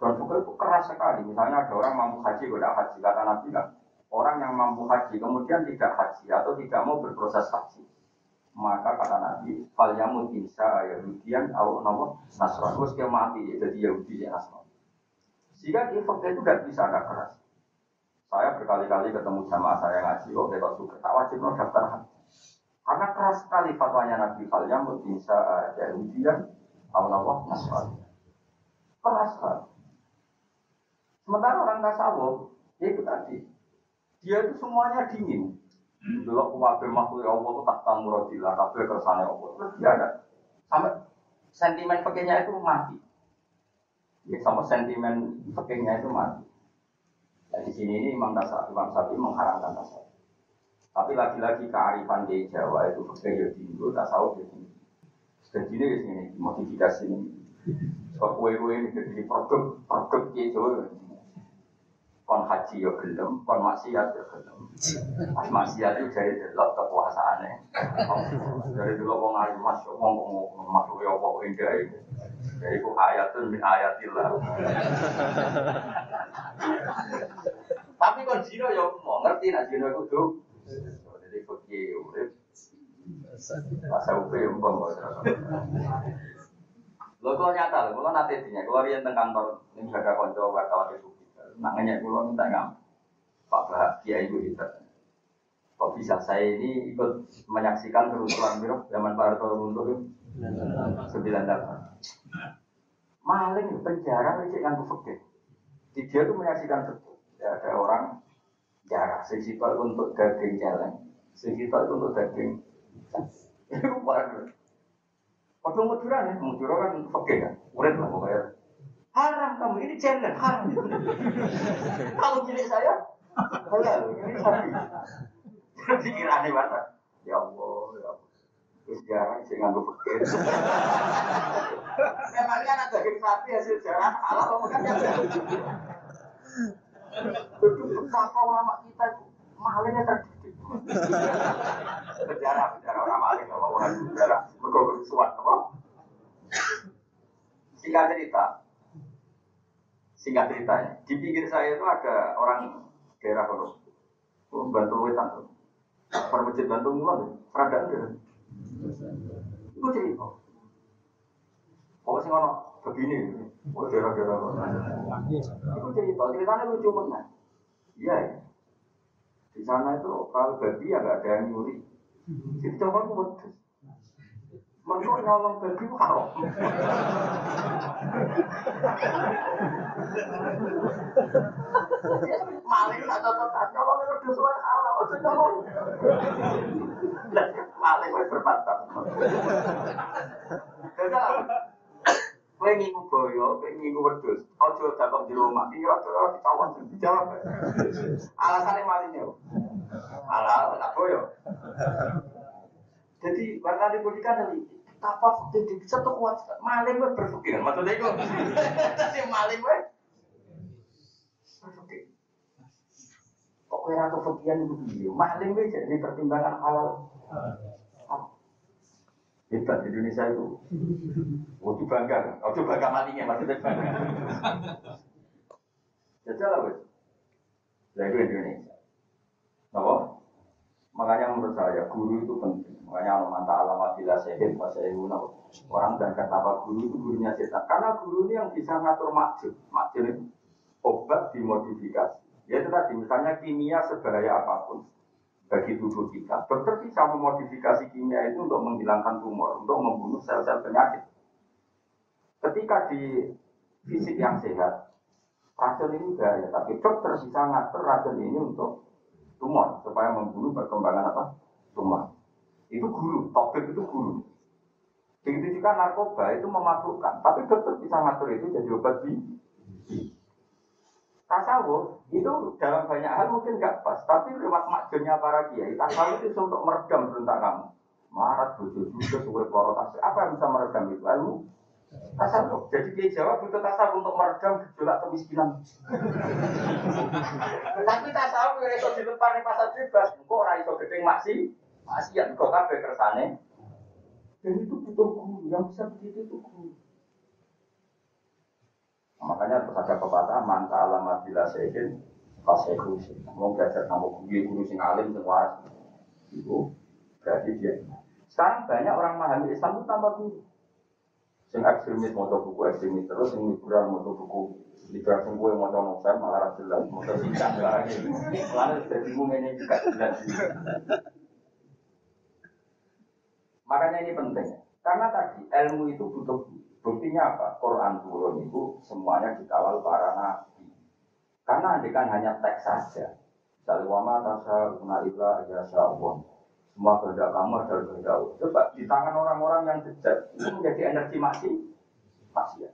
Dan juga itu keras sekali. Misalnya ada orang mampu haji, tidak haji. Kata Nabi kan, orang yang mampu haji kemudian tidak haji atau tidak mau berproses haji. maka kata Nabi, fal yamut insa Yahudian au nopo Nasrani. Terus dia mati jadi Yahudi ya Nasrani. Sehingga itu tidak bisa ada keras. Saya berkali-kali ketemu jamaah saya ngaji, kok kita suka tak wajib no daftar haji. Karena keras sekali fatwanya Nabi fal yamut insa Yahudian au nopo Nasrani. Keras sekali. Sementara orang tasawuf, ya itu tadi, dia itu semuanya dingin. Dulu kuwabe makhluk ya Allah itu tak tamu rodila, kabeh kersane Allah. Terus dia ada sampai sentimen pekehnya itu mati. Ya sama sentimen pekehnya itu mati. Nah, di sini ini Imam Tasawuf, Imam Sapi mengharamkan tasawuf. Tapi lagi-lagi kearifan di Jawa itu pekeh ya tinggi, tasawuf ya tinggi. Dan ini di sini modifikasi ini. Kok kue-kue ini jadi produk produk gitu kon haji yo gelem, kon maksiat yo gelem. Pas maksiat itu dari delok kekuasaannya. Dari dulu wong alim mas, wong wong makhluk ya apa indah itu. Jadi itu ayatun min ayatillah. Tapi kon jino yo mau ngerti nak jino itu. Jadi fakir urip. Masa upe umpam Lho kalau nyata, kalau nanti dinya, kalau rian teng kantor, ini ada konco wartawan itu Nak nanya pulau minta ngam. Pak Bahagia Ibu hebat. Kok bisa saya ini ikut menyaksikan kerusuhan biro zaman Pak Harto runtuh sembilan tahun. Maling penjara itu kan fakir. Di dia tuh menyaksikan betul. Ya, ada orang jarak sekitar untuk daging jalan, sekitar untuk daging. Itu baru. Waktu muduran ya, muduran kan fakir kan, urut lah pokoknya. Haram kamu ini challenge haram. Kalau milik saya, halal. Ini sapi. Pikiran aneh banget. Ya Allah, ya Allah. Terus jarang sih nganggup pikir. Emangnya anak daging sapi hasil jarang halal kan ya. Itu betapa ulama kita itu malingnya terdidik. Sejarah, sejarah orang maling, orang sejarah. Berkobrol apa? Singkat cerita, Singkat ceritanya, di pinggir saya itu ada orang daerah kono. Oh, bantu wetan tuh. Per masjid bantu mulai, rada enggak. Itu cerita. Pokoknya ngono begini, oh daerah-daerah kono. Itu cerita, ceritanya lucu banget. Iya ya. Di sana itu kalau babi ya nggak ada yang nyuri. Jadi coba aku wedus. Mereka nyolong babi itu haram. Maling atau tetap nyolong itu dosa haram. Itu nyolong. Maling itu berbantah. Kowe ngingu boyo, kowe ngingu wedhus. Aja dapat di rumah. Iki ora ditawan dijawab. Alasane malingnya. Alah, tak boyo. Jadi warga di pendidikan ini betapa jadi satu kuat maling gue berpikir maksudnya itu jadi maling gue berpikir kok kira kepikiran itu dia maling gue jadi pertimbangan halal hebat di Indonesia itu waktu bangga waktu bangga malingnya maksudnya bangga jadi lah wes itu Indonesia Kenapa? Makanya menurut saya guru itu penting. Makanya Allah manta alamat bila sehin Orang dan kata guru itu gurunya setan. Karena guru ini yang bisa ngatur. Makjid itu obat dimodifikasi. Ya itu tadi, misalnya kimia sebahaya apa pun bagi tubuh kita. Dokter bisa memodifikasi kimia itu untuk menghilangkan tumor, untuk membunuh sel-sel penyakit. Ketika di fisik yang sehat, racun ini bahaya, tapi dokter bisa ngatur racun ini untuk tumor supaya membunuh perkembangan apa tumor. Itu guru, topik itu guru. Begitu juga narkoba itu memabukkan, tapi dokter bisa ngatur itu jadi obat di tasawuf itu dalam banyak hal mungkin nggak pas, tapi lewat makjunnya para kiai tasawuf itu untuk meredam berontak kamu. Marat, bujuk, suwe, peloro, Apa yang bisa meredam itu? Ilmu tasawuf. Jadi kiai Jawa butuh tasawuf untuk meredam gejolak kemiskinan. tapi tasawuf yang itu di depan pasar bebas, kok orang itu gedeng maksi, maksiat kok kabeh kersane. Dan itu butuh guru yang bisa begitu itu guru. Makanya ada pepatah manta alamat bila sehin fasehu Mau belajar sama guru guru sing alim sing waras. Itu berarti dia. Sekarang banyak orang memahami Islam itu tanpa guru. Sing ekstremis mau buku ekstremis terus, sing liberal mau buku liberal sing gue mau novel malah jelas mau singkat lagi. Lalu sudah bingung ini juga jelas. Makanya ini penting. Karena tadi ilmu itu butuh buktinya apa? Quran turun itu semuanya dikawal para nabi. Karena andikan hanya teks saja. Misalnya wama tasa unalillah ya Allah semua kehendak kamu adalah kehendak. Coba di tangan orang-orang yang bejat itu menjadi energi masih masih ya.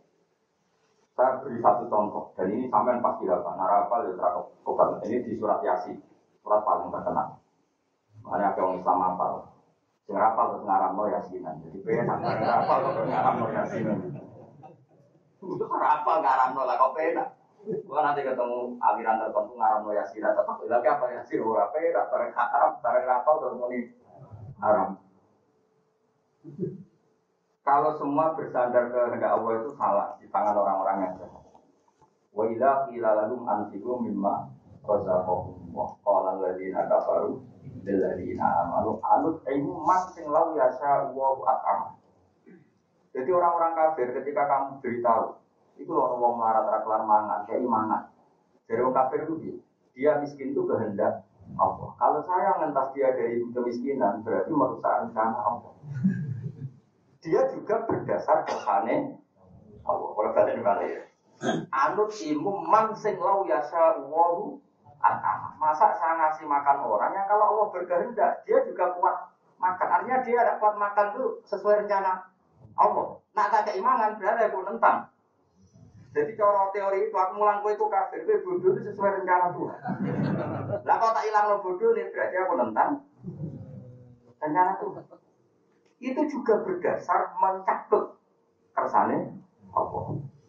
Saya beri satu contoh dan ini sampai pasti apa? Narapal ya terkobat. Ini di surat Yasin, surat paling terkenal. Makanya ada orang Islam apa? Sing rapal terus ngaramno Yasinan. Jadi pengen sampai rapal terus ngaramno Yasinan. Itu kan rapal ngaramno lah kok penak. Gua nanti ketemu aliran tertentu ngaram no yasin tetap lagi apa yasin ora pera bareng haram bareng rapal terus muni haram. Kalau semua bersandar ke kehendak Allah itu salah di tangan orang-orang yang jahat. Wa idza qila lahum anfiqu mimma razaqakum wa qala alladziina kafaru lil ladziina amanu anut ilmu man lau yasha wa at'am. Jadi orang-orang kafir ketika kamu beritahu itu orang mau marah terakhir mangan, kayak mangan. Jadi orang kafir itu dia, dia miskin itu kehendak Allah. Kalau saya ngentas dia dari kemiskinan, berarti merusak rencana Allah. Dia juga berdasar kesane Allah. Kalau balik balik ya. Anut ilmu man sing lau yasa wahu Masa saya ngasih makan orang yang kalau Allah berkehendak, dia juga kuat makan. Artinya dia ada kuat makan itu sesuai rencana Allah. Nah, tak keimangan berarti aku nentang. Jadi cara teori itu aku mulang itu kafir, kowe bodoh itu sesuai rencana Tuhan. Lah kalau tak hilang lo bodoh nih berarti aku nentang rencana Tuhan. Itu juga berdasar mencatut kersane apa.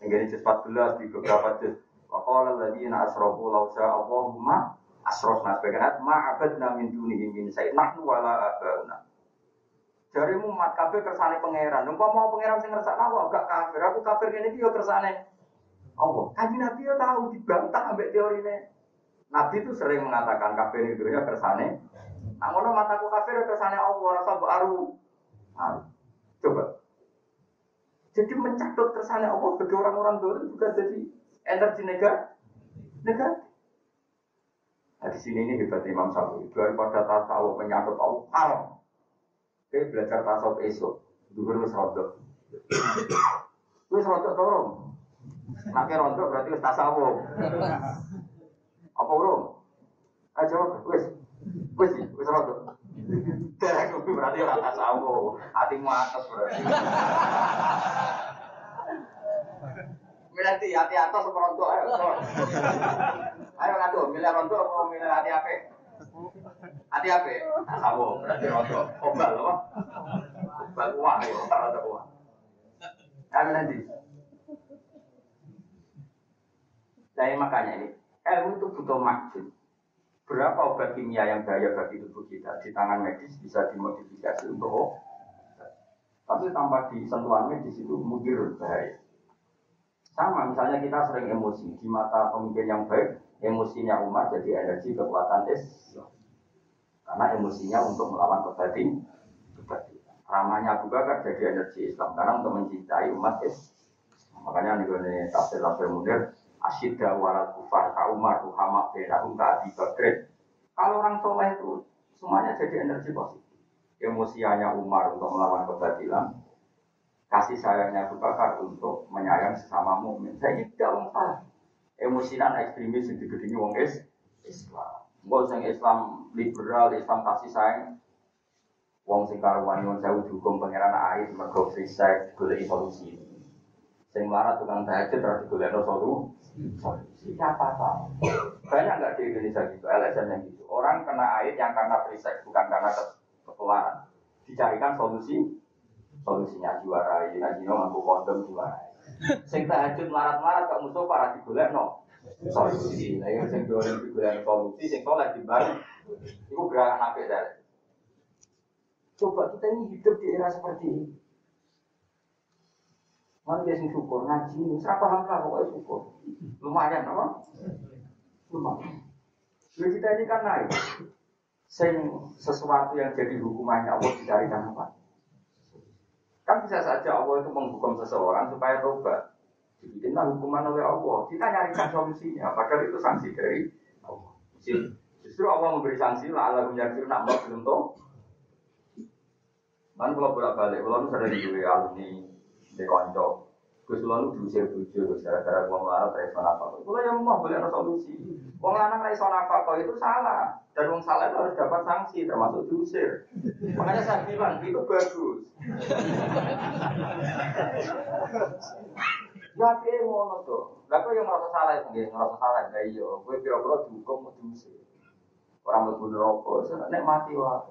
Jadi juz 14 di beberapa juz. Wa qala alladziina asrafu law syaa Allahumma asrafna sebagian ayat ma abadna min dunihi min sayyid nahnu wala abauna. Jarimu mat kafir kersane pangeran. Numpa mau pangeran sing ngersakno aku gak kafir. Aku kafir ngene iki yo kersane Allah. Kaji Nabi ya tahu dibantah teori ini. Nabi itu sering mengatakan kafir itu ya kersane. Nah, mataku kafir ya kersane Allah rasa baru. Coba. Jadi mencatut kersane Allah bagi orang-orang dulu juga jadi energi negatif. Negatif. Nah, di sini ini hebat Imam Syafi'i. Daripada tasawuf menyatut Allah haram. Oke, belajar tasawuf esok. Dulu wis rodok. Wis rodok tolong. Nak rontok berarti wis tasawuf. Apa urung? Ayo wis. Wis wis rontok. Derek berarti ora tasawuf. Hatimu atas berarti. Milih hati atas apa ayo. Ayo ngadu, milih rontok apa milih hati apa? Hati apa? Tasawuf berarti rontok. Obal apa? Obal uang ya, rontok uang. Ayo nanti. Saya makanya ini, ilmu itu butuh maksud. Berapa obat kimia yang bahaya bagi tubuh kita di tangan medis bisa dimodifikasi untuk obat. Tapi tanpa di sentuhan medis itu mudir bahaya. Sama misalnya kita sering emosi di mata pemimpin yang baik, emosinya umat jadi energi kekuatan es. Karena emosinya untuk melawan kebatin. Ramahnya Abu Bakar jadi energi Islam karena untuk mencintai umat es. Makanya nih tafsir tafsir munir asyidda waral kufar ka Umar Muhammad benahum ka Abi. Kalau orang soleh itu semuanya jadi energi positif. Emosianya Umar untuk melawan kebatilan, kasih sayangnya Abu Bakar untuk menyayang sesama mukmin. Saya ini tidak wong salah. Emosian ekstremis yang digedingi wong is Islam. Mbok sing Islam liberal, Islam kasih sayang, wong sing karuan nyuwun sewu dihukum pangeran air mergo free sex golek solusi. Sing melarat tukang tahajud terus digolekno solusi. Siapa tahu? Banyak nggak di Indonesia gitu, LSM yang gitu. Orang kena air yang karena sex, bukan karena ketularan. Dicarikan solusi, solusinya juarai. Nah, jino mampu kondom juarai. Sing tahajud marat-marat kok musuh para digolek no. Solusi. Nah, yang sing digolek digolek solusi, sing soleh di bareng. Itu gerakan apa ya? Coba kita ini hidup di era seperti ini. Mana dia sing syukur ngaji, serapa paham lah pokoknya syukur. Lumayan apa? Lumayan. Jadi kita ini kan naik. Sing sesuatu yang jadi hukumannya Allah dicarikan apa? Kan bisa saja Allah itu menghukum seseorang supaya tobat. Dibikinlah hukuman oleh Allah. Kita nyarikan solusinya. Padahal itu sanksi dari Allah. Justru Allah memberi sanksi lah Allah menjadi nak mau belum tahu. Kan kalau bolak balik, kalau sering di alumni di konco, Gus itu diusir tujuh, gara-gara gua malah raiso apa? Kalau yang mau boleh ada solusi. Wong lanang raiso apa itu salah, dan wong salah itu harus dapat sanksi, termasuk diusir. Makanya saya bilang itu bagus. Ya piye ngono. Lah kok yang merasa salah nggih, merasa salah ya iya. Kowe pira-pira dihukum mau diusir. Orang mlebu neraka, nek mati wae.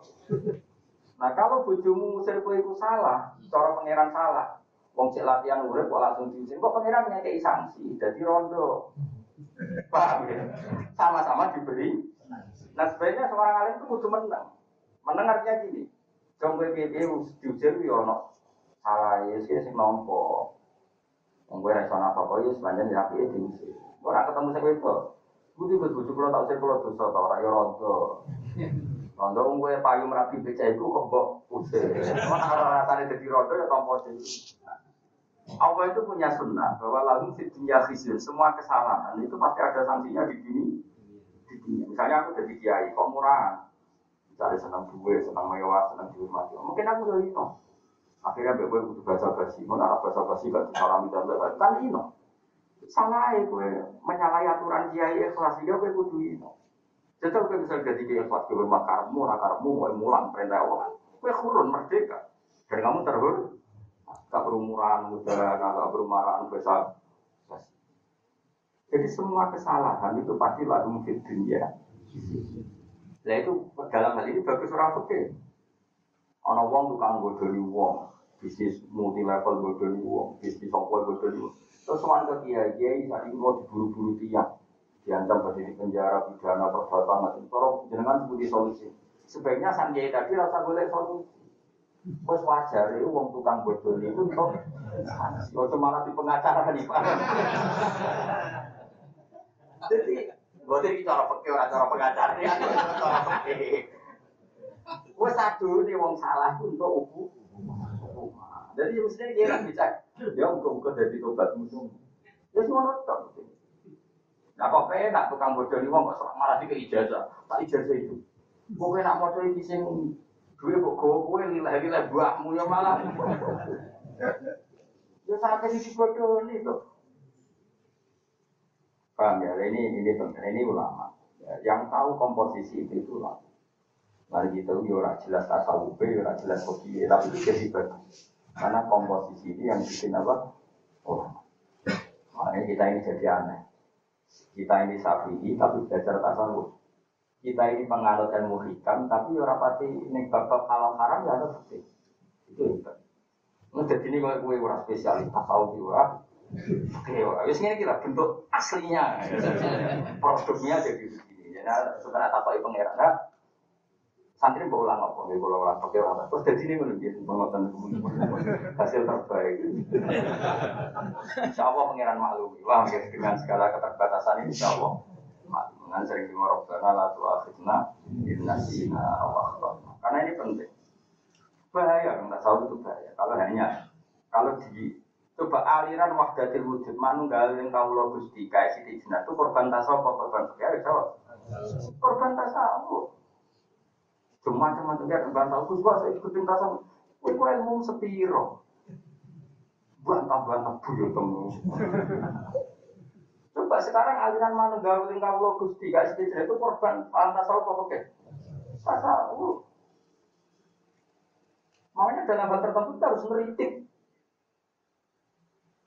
Nah kalau bojomu ngusir kowe itu salah, cara pangeran salah. Wong cek latihan urip kok langsung diusir, kok pangeran ngekei sanksi, jadi rondo. Paham ya? Sama-sama diberi. Nah sebenarnya seorang alim itu kudu menang. Menang artinya gini. Jom kowe piye diusir yo ono salah ya sih sing nompo. Wong kowe ra iso apa kok ya sepanjang dirapi diusir. Ora ketemu sing wedok. Kudu bojo kula tak usir kula dosa ta ora ya rondo. Rondo wong kowe payu merapi beca iku kok mbok usir. Ora rasane dadi rondo ya tampa dhewe. Allah itu punya sunnah bahwa lalu dunia khizyun semua kesalahan itu pasti ada sanksinya di dunia. Di dunia. Misalnya aku jadi kiai, kok murah? Misalnya senang duit, senang mewah, senang dihormati. Mungkin aku udah ino. Akhirnya gue butuh baca basi, mau arah baca basi gak disalami dan lain kan ino. Salah ya gue menyalahi aturan kiai ikhlas juga gue kudu ino. Jadi gue bisa jadi kiai ikhlas gue makarmu, rakarmu, mau mulang perintah Allah. Gue kurun merdeka dan kamu terhormat muda, gak berumuran besar. Jadi semua kesalahan itu pasti lalu mungkin dunia. Nah itu dalam hal ini bagus orang oke. Ono wong tukang bodoni wong, bisnis multi level bodoni wong, bisnis software bodoni wong. Terus soal ke kiai kiai saat ini mau diburu-buru tiang, diancam berdiri penjara, pidana, perdata, macam Tolong jenengan sebuti solusi. Sebaiknya sang kiai tadi rasa boleh solusi. Wes wajar itu wong tukang bodol itu untuk Ojo malah di pengacara nih Pak. Jadi, gue jadi cara pekeh orang cara pengacara ya, cara pekeh. Wes satu nih wong salah itu untuk ubu. Jadi mestinya dia kan bisa, dia muka-muka dari tobat musuh. Ya semua nonton. Nah kok nak tukang bodoh nih wong malah di ijazah, tak ijazah itu. Gue nak mau cari sing Gue kok gue lilah-lilah buahmu ya malah. Ya sampai di bodoh ini tuh. Paham ya? Ini ini penting. Ini ulama. Ya, yang tahu komposisi itu itu ulama. Mari kita ya ora jelas tasawuf, ya ora jelas kopi, tapi itu jadi. Karena komposisi ini yang bikin apa? Ulama. Makanya kita ini jadi aneh. Kita ini sapi, tapi belajar tasawuf kita ini penganut ilmu hikam, tapi orang pati ini bapak halal haram ya ada bukti. Itu hebat. Nah, jadi ini kalau gue orang spesialis tasawuf orang, oke, orang. Biasanya kita bentuk aslinya, produknya jadi begini. Jadi sebenarnya tapai pangeran, nah, santri mau ulang apa? Gue kalau ulang pakai orang terus jadi ini menunjuk pengotan hasil terbaik. Insya Allah pangeran maklum, wah dengan segala keterbatasan ini, Insya Allah dengan sering dengar Rabbana la tu'akhidna in nasina aw Karena ini penting. Bahaya nggak tahu itu bahaya. Kalau hanya kalau di coba aliran wahdatil wujud manunggal yang kau lo gusti kayak si jinak itu korban tasawuf korban ya jawab. Korban tasawuf. Cuma cuma tidak korban tasawuf gua saya ikutin tasawuf. Kue ilmu sepiro? Bantah-bantah buyut temu Coba sekarang aliran mana gaul tinggal lo gusti gak sedih itu korban paham tasawuf apa oke? Tasawuf. Makanya dalam hal tertentu kita harus meritik.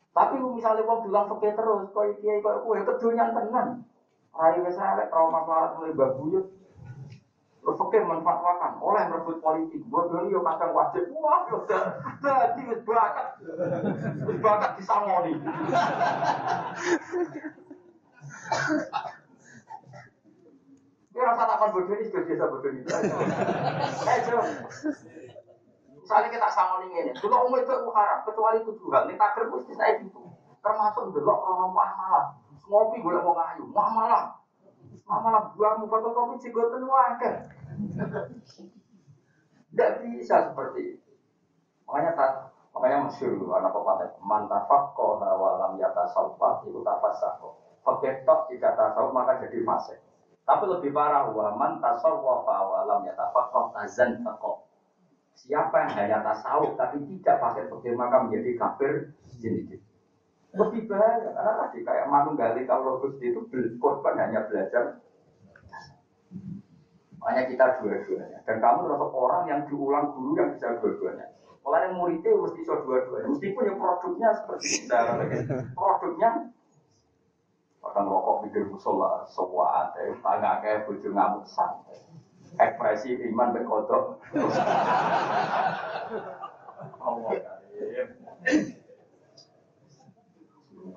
Tapi misalnya wong bilang fakir terus, kau kiai kau kue kedunian tenan. Rai wes trauma pelarat mulai babuyut. Terus fakir menfatwakan oleh merebut politik. Bodoh yo kadang wajib. Wah, yo jadi wis bakat. Wis bakat disangoni. Dia rasa takkan bodoh ini sudah biasa bodoh ini. Kayak jauh. Misalnya kita sama ini, dulu umur itu haram, kecuali tujuan. Ini takdir mesti saya itu. Termasuk delok kalau malah ngopi boleh mau ngayu, malah malah buang muka kopi cigoten wakil. Tidak bisa seperti itu. Makanya tak Makanya masyur anak pepatah mantafak kau lam yata salwa itu. Fakir tok tidak tasawuf maka jadi fase. Tapi lebih parah wa man tasawwa fa lam yata kau tazan fakok. Siapa yang hanya tasawuf tapi tidak pakai fakir maka menjadi kafir jenis Lebih bahaya karena tadi kayak manunggali kalau Gusti itu korban hanya belajar Makanya kita dua-duanya. Dan kamu termasuk orang yang diulang guru yang bisa dua-duanya. Kalau yang muridnya mesti bisa dua-duanya. Meskipun ya produknya seperti kita. Produknya akan rokok pikir musola, semua ada. Tangga kayak bujuk ngamuk santai. Ekspresi iman berkodok. Allah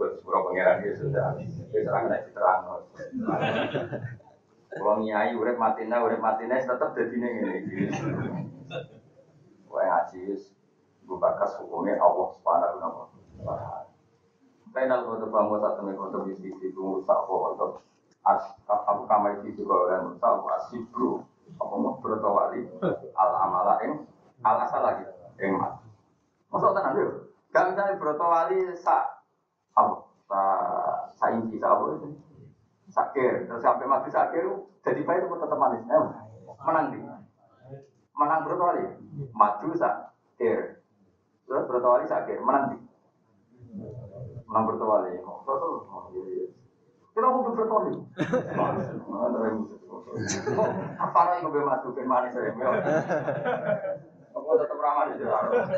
Bukan sebuah pangeran dia sudah. Serang naik terang. Kalau nyai urip matina urip matina tetap jadi ini ini. Wah ngaji gue bakas hukumnya Allah subhanahu wa taala. Foto pamu satu nih foto di tunggu sako untuk as aku kamar di situ kalau dan tahu asibru apa mau bertawali al amala eng al asal lagi eng mat. Masuk tanah dulu. Gak misalnya bertawali sa apa sa sa inci sa apa itu sakir terus sampai mati sakir jadi baik itu tetap manis eh, menang nih menang berapa kali maju sakir terus berapa kali sakir menang nih menang berapa kali oh, oh, iya, iya. kita mau berapa kali apa yang gue masukin manis saya aku tetap ramah di jalan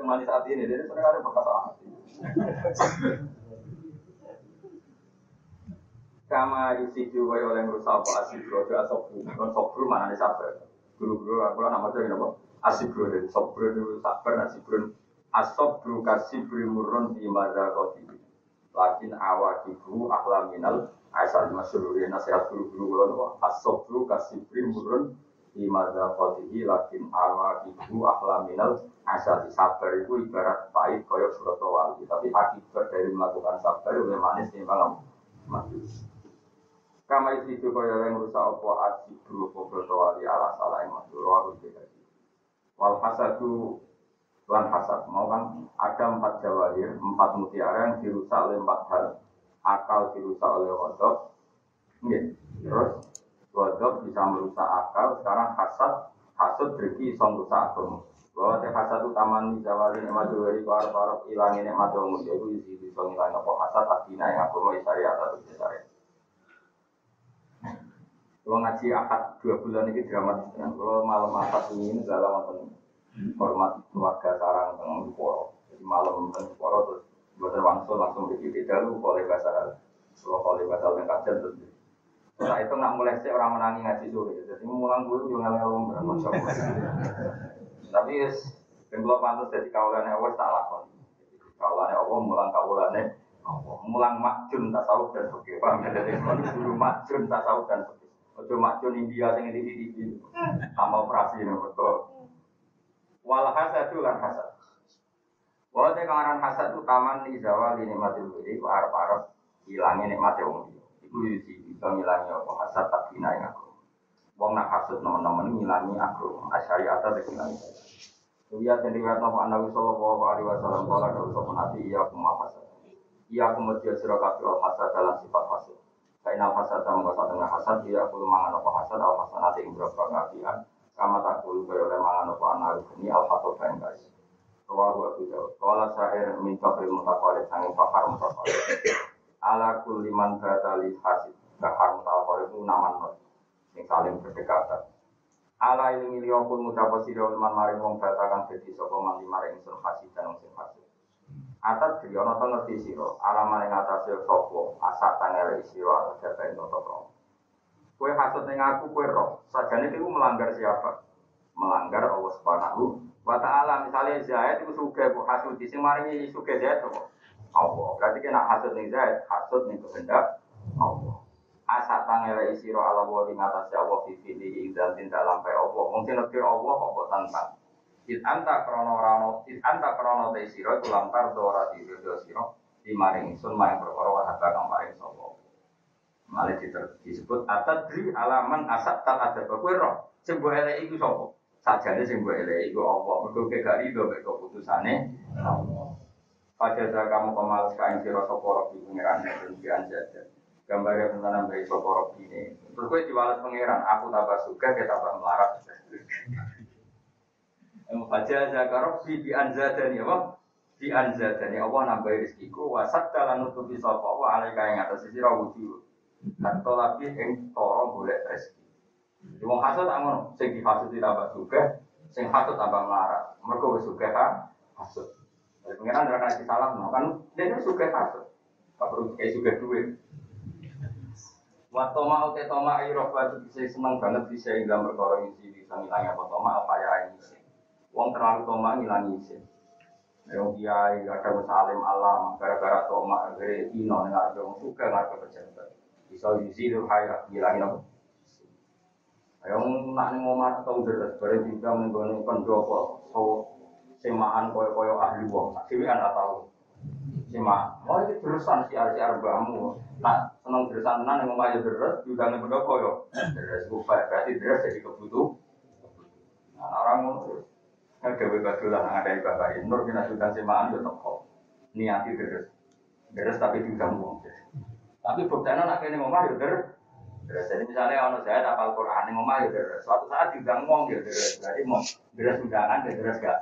manis hati ini jadi sebenarnya ada berkata hati Kama isi juga oleh merusak apa asibro itu asobru, kan sobru mana nih sabar. Guru-guru aku lah nama jadi apa? Asibro dari sobru itu sabar asibro. Asobru kasibri murun di mada koti. Lakin awakibu ahlaminal asal masyururi nasihat guru-guru kalau apa? Asobru kasibri murun di mada koti. Lakin awakibu ahlaminal asal sabar itu ibarat pahit koyok surat wali. Tapi akibat dari melakukan sabar lebih manis nih malam mati. Kama isi itu kaya yang rusak opo aji bro opo wali ala salah yang masuk roh beda. Wal hasadu lan hasad mau kan ada empat jawahir, empat mutiara yang dirusak oleh empat hal. Akal dirusak oleh wadok, Nggih. Terus wadok bisa merusak akal, sekarang hasad hasud berarti iso merusak agama. Bahwa teh hasad utama nih jawari nikmat dari para para ilangin nikmat umum itu isi bisa ngilang apa hasad tak dina yang agama syariat atau syariat. Kalau ngaji akad dua bulan ini dramatis kan. Kalau malam akad ini segala macam hormat keluarga sarang dengan poro. Jadi malam dengan poro terus buat wangsul langsung begitu dulu oleh bahasa kalau oleh bahasa yang kajian terus. Nah itu nggak mulai sih orang menangi ngaji sore. Jadi mulang gue juga ngomong berapa Tapi yes, kalau pantas jadi kawalan Allah tak lakon. Kawalan Allah mulang kawalan Allah mulang makjun tasawuf dan fakir. Paham ya? Jadi guru makjun tasawuf dan fakir. Ojo macun India sing di di sama operasi ini betul. Wal hasad itu kan hasad. Wah, karan hasad itu taman di Jawa di nikmati wiri, arab arab hilangnya nikmati wong dia. Iku yusi bisa ngilangi apa hasad tak bina yang aku. Wong nak hasad teman-teman ngilangi aku. Asyari atas ngilangi. Iya, dan riwayat Nabi Anawi Sallallahu Alaihi Wasallam kalau ada usaha nanti iya aku hasad. Iya aku mesti sirakapi al hasad dalam sifat hasad. Kainal hasad sama kata tengah hasad dia aku mangan apa hasad al hasad nanti yang berapa ngabian kama tak kulu kaya oleh mangan apa anak ini al fatol kain guys. Rawahu Abu Dawud. Kala syair min fakri mutaqalid sanging fakar mutaqalid. Ala kuliman batali hasid. Fakar mutaqalid itu naman not. Yang saling berdekatan. Ala ini miliyokul mutapa sirah man maring wong batakan jadi sopaman limaring sun hasid dan wong hasid. Atat dia ono ngerti siro, alaman yang atas sopo, asak tanggal siro ala jaka itu toto. Kue hasut yang aku kue roh, sajane itu melanggar siapa? Melanggar Allah Subhanahu wa taala. Misalnya Zaid itu suka bu hasut, sing maringi suka Zaid apa? Allah. Berarti kena hasut ning Zaid, hasut ning kehendak Allah. Asak tanggal siro ala wa ing atas Allah fi fili dan tindak lampai Allah. Mungkin lebih Allah apa tentang It anta krono rano, it anta krono te siro iku lantar dora di video siro di maring sun maring perkara wa hatta kang maring sapa. Malah disebut atadri alaman asat tak ada kowe roh sing mbok elek iku sapa? Sajane mbok eleki iku apa? Mergo kowe gak rido mek keputusane Allah. Pada saat kamu kemal sekarang siro soporo di pangeran dan anjada. Gambarnya tentang dari soporo ini. Terus gue diwales pangeran, aku tambah suka, kita tambah melarat. Baca zakarok di anjada nih apa? Di anjada nih Allah nambah rezekiku. Wasat dalam nutupi sopo wa alaika yang atas sisi rawuju. Atau lagi yang toro boleh rezeki. Wong hasut tak ngono, sing dihasut tambah suka, sing hasut tambah melarat. Mereka wis suka kan hasut. Pengiran darah kasih salam, kan dia itu suka satu, tak perlu kayak suka duit. Waktu mau te toma ayo batu bisa seneng banget bisa dalam perkara isi bisa ngilangi apa toma apa ya ini Uang terlalu toma ngilangi isi. Yang kiai ada musalim alam gara-gara toma gara ino dengar dong suka nggak pejabat. Bisa itu hayat ngilangi apa. Yang nak nih ngomong atau deres bareng juga menggone pendopo so semaan koyo-koyo ahli wong, dhewean ora tau. Sema, oh iki terusan si arsi arbamu. Nah, seneng terusan tenan yang ngomong deres, juga nih pendopo yo. Deres bufa, berarti deres jadi kebutuh. Nah, orang ngono. Badulan ada di bapak Nur kena sudah semaan yo teko. Niati deres. Deres tapi diundang wong. Tapi buktinya nak kene ngomong yo deres. Deres jadi misalnya ono saya tapal Quran ngomong yo deres. Suatu saat diundang wong yo deres. Berarti mau deres undangan deres gak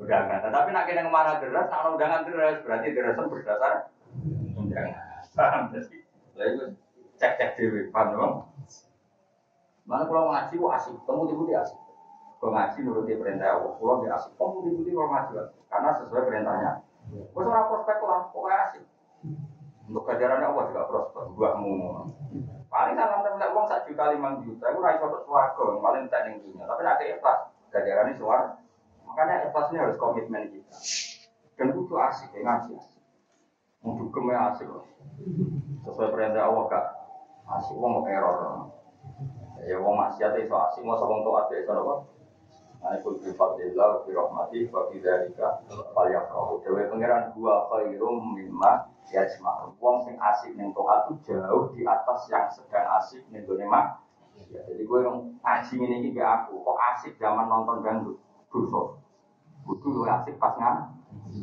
undangan. Tetapi nak kena ke mana deras, nak undangan deras, berarti derasan berdasar undangan. Paham jadi? Lalu cek cek dewi, paham dong? Mana kalau ngaji, wah asik, kamu di asik. Kalau ngaji nuruti perintah Allah, kalau dia asik, kamu di budi kalau ngaji karena sesuai perintahnya. Kau seorang prospek lah, pokoknya asik. Untuk kejarannya Allah juga prospek, buahmu. Paling salam tempat uang satu juta lima juta, aku raih sobat suarga, paling tak dunia. Tapi nanti ikhlas, kejarannya suara. Makanya ikhlas ini harus komitmen kita. Dan itu asik, ya ngaji asik. Untuk ke mana asik Sesuai perintah Allah kak. Asik, uang mau error. Ya uang maksiat itu asik, mau sabang toat ya, apa? Itu bifadillah, birahmati, fakidhalika, falyafrahu. Dewa pengiran dua khairum mimma yajma. Wong sing asik ning toat itu jauh di atas yang sedang asik ning dunia Ya, jadi gue yang ngaji ini ke aku, kok asik zaman nonton dangdut, dosa. Kudu lu asik pas ngan,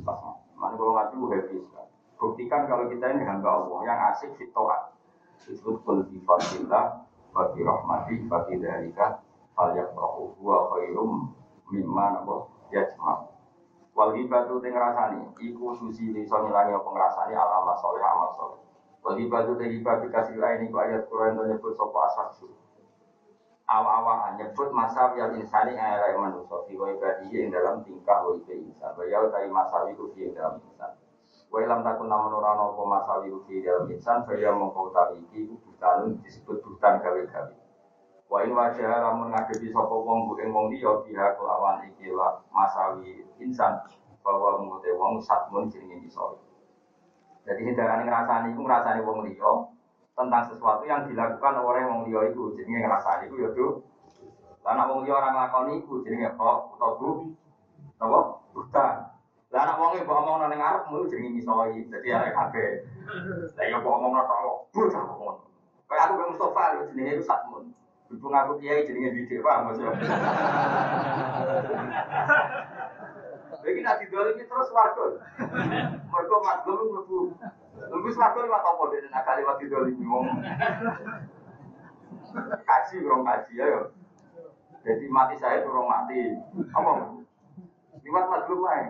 pas ngan. Mana kalau ngaji gue happy sekali. Buktikan kalau kita ini hamba Allah, yang asik fitoat. Disebut kul bifatillah, bagi rahmati, bagi dalika, fal yakrahu huwa khairum mimma nabo yajma. Wal ibadu te ngrasani, iku susi iso ngilangi apa ngrasani alamat soleh amal soleh. Wal ibadu te ibadu kasih lain iku ayat Quran to nyebut sapa asas awal-awal nyebut masa yang insani era manusia fi wa ibadi yang dalam tingkah wa ibe insan. Wa yau tari masawi ku fi dalam insan. Wa ilam takun namun orang nopo masawi ku fi dalam insan fa ya mongkau tari iki butanun disebut butan gawe-gawe wa in wajah lamun ngadepi sapa wong bu ing wong liya biha kelawan iki lah masawi insan bahwa mute wong satmun jenenge iso jadi hindarane ngrasani iku ngrasani wong liya tentang sesuatu yang dilakukan oleh wong liya itu jenenge ngrasani iku ya tuh karena wong liya orang lakoni iku jenenge kok utawa bu napa buta. Lah anak wong mbok omong nang ngarep mu jenenge misoi dadi arek kabeh. Lah ya mbok omong tok buta kok ngono. Kaya aku Mustafa jenenge itu Satmun Ibu ngaku kiai jenenge didik paham maksudnya Lagi nanti dua terus warga. Mereka maklum mlebu Tunggu swarga lewat apa dene nak lewat itu limi wong. Kaji kurang kaji ya. Jadi mati saya kurang mati. Apa? Lewat madlum ae.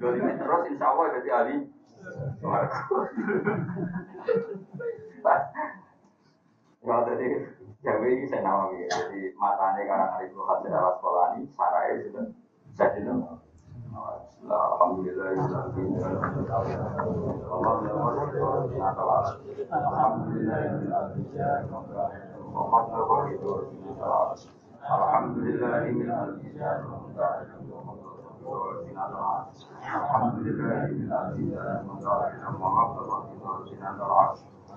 Dolimi terus insya Allah jadi ahli swarga. Ya jadi Jawa ini saya nawawi. Jadi matanya karena hari itu hasil alat sekolah ini, sarai sudah jadi nama. Alhamdulillah, Alhamdulillah,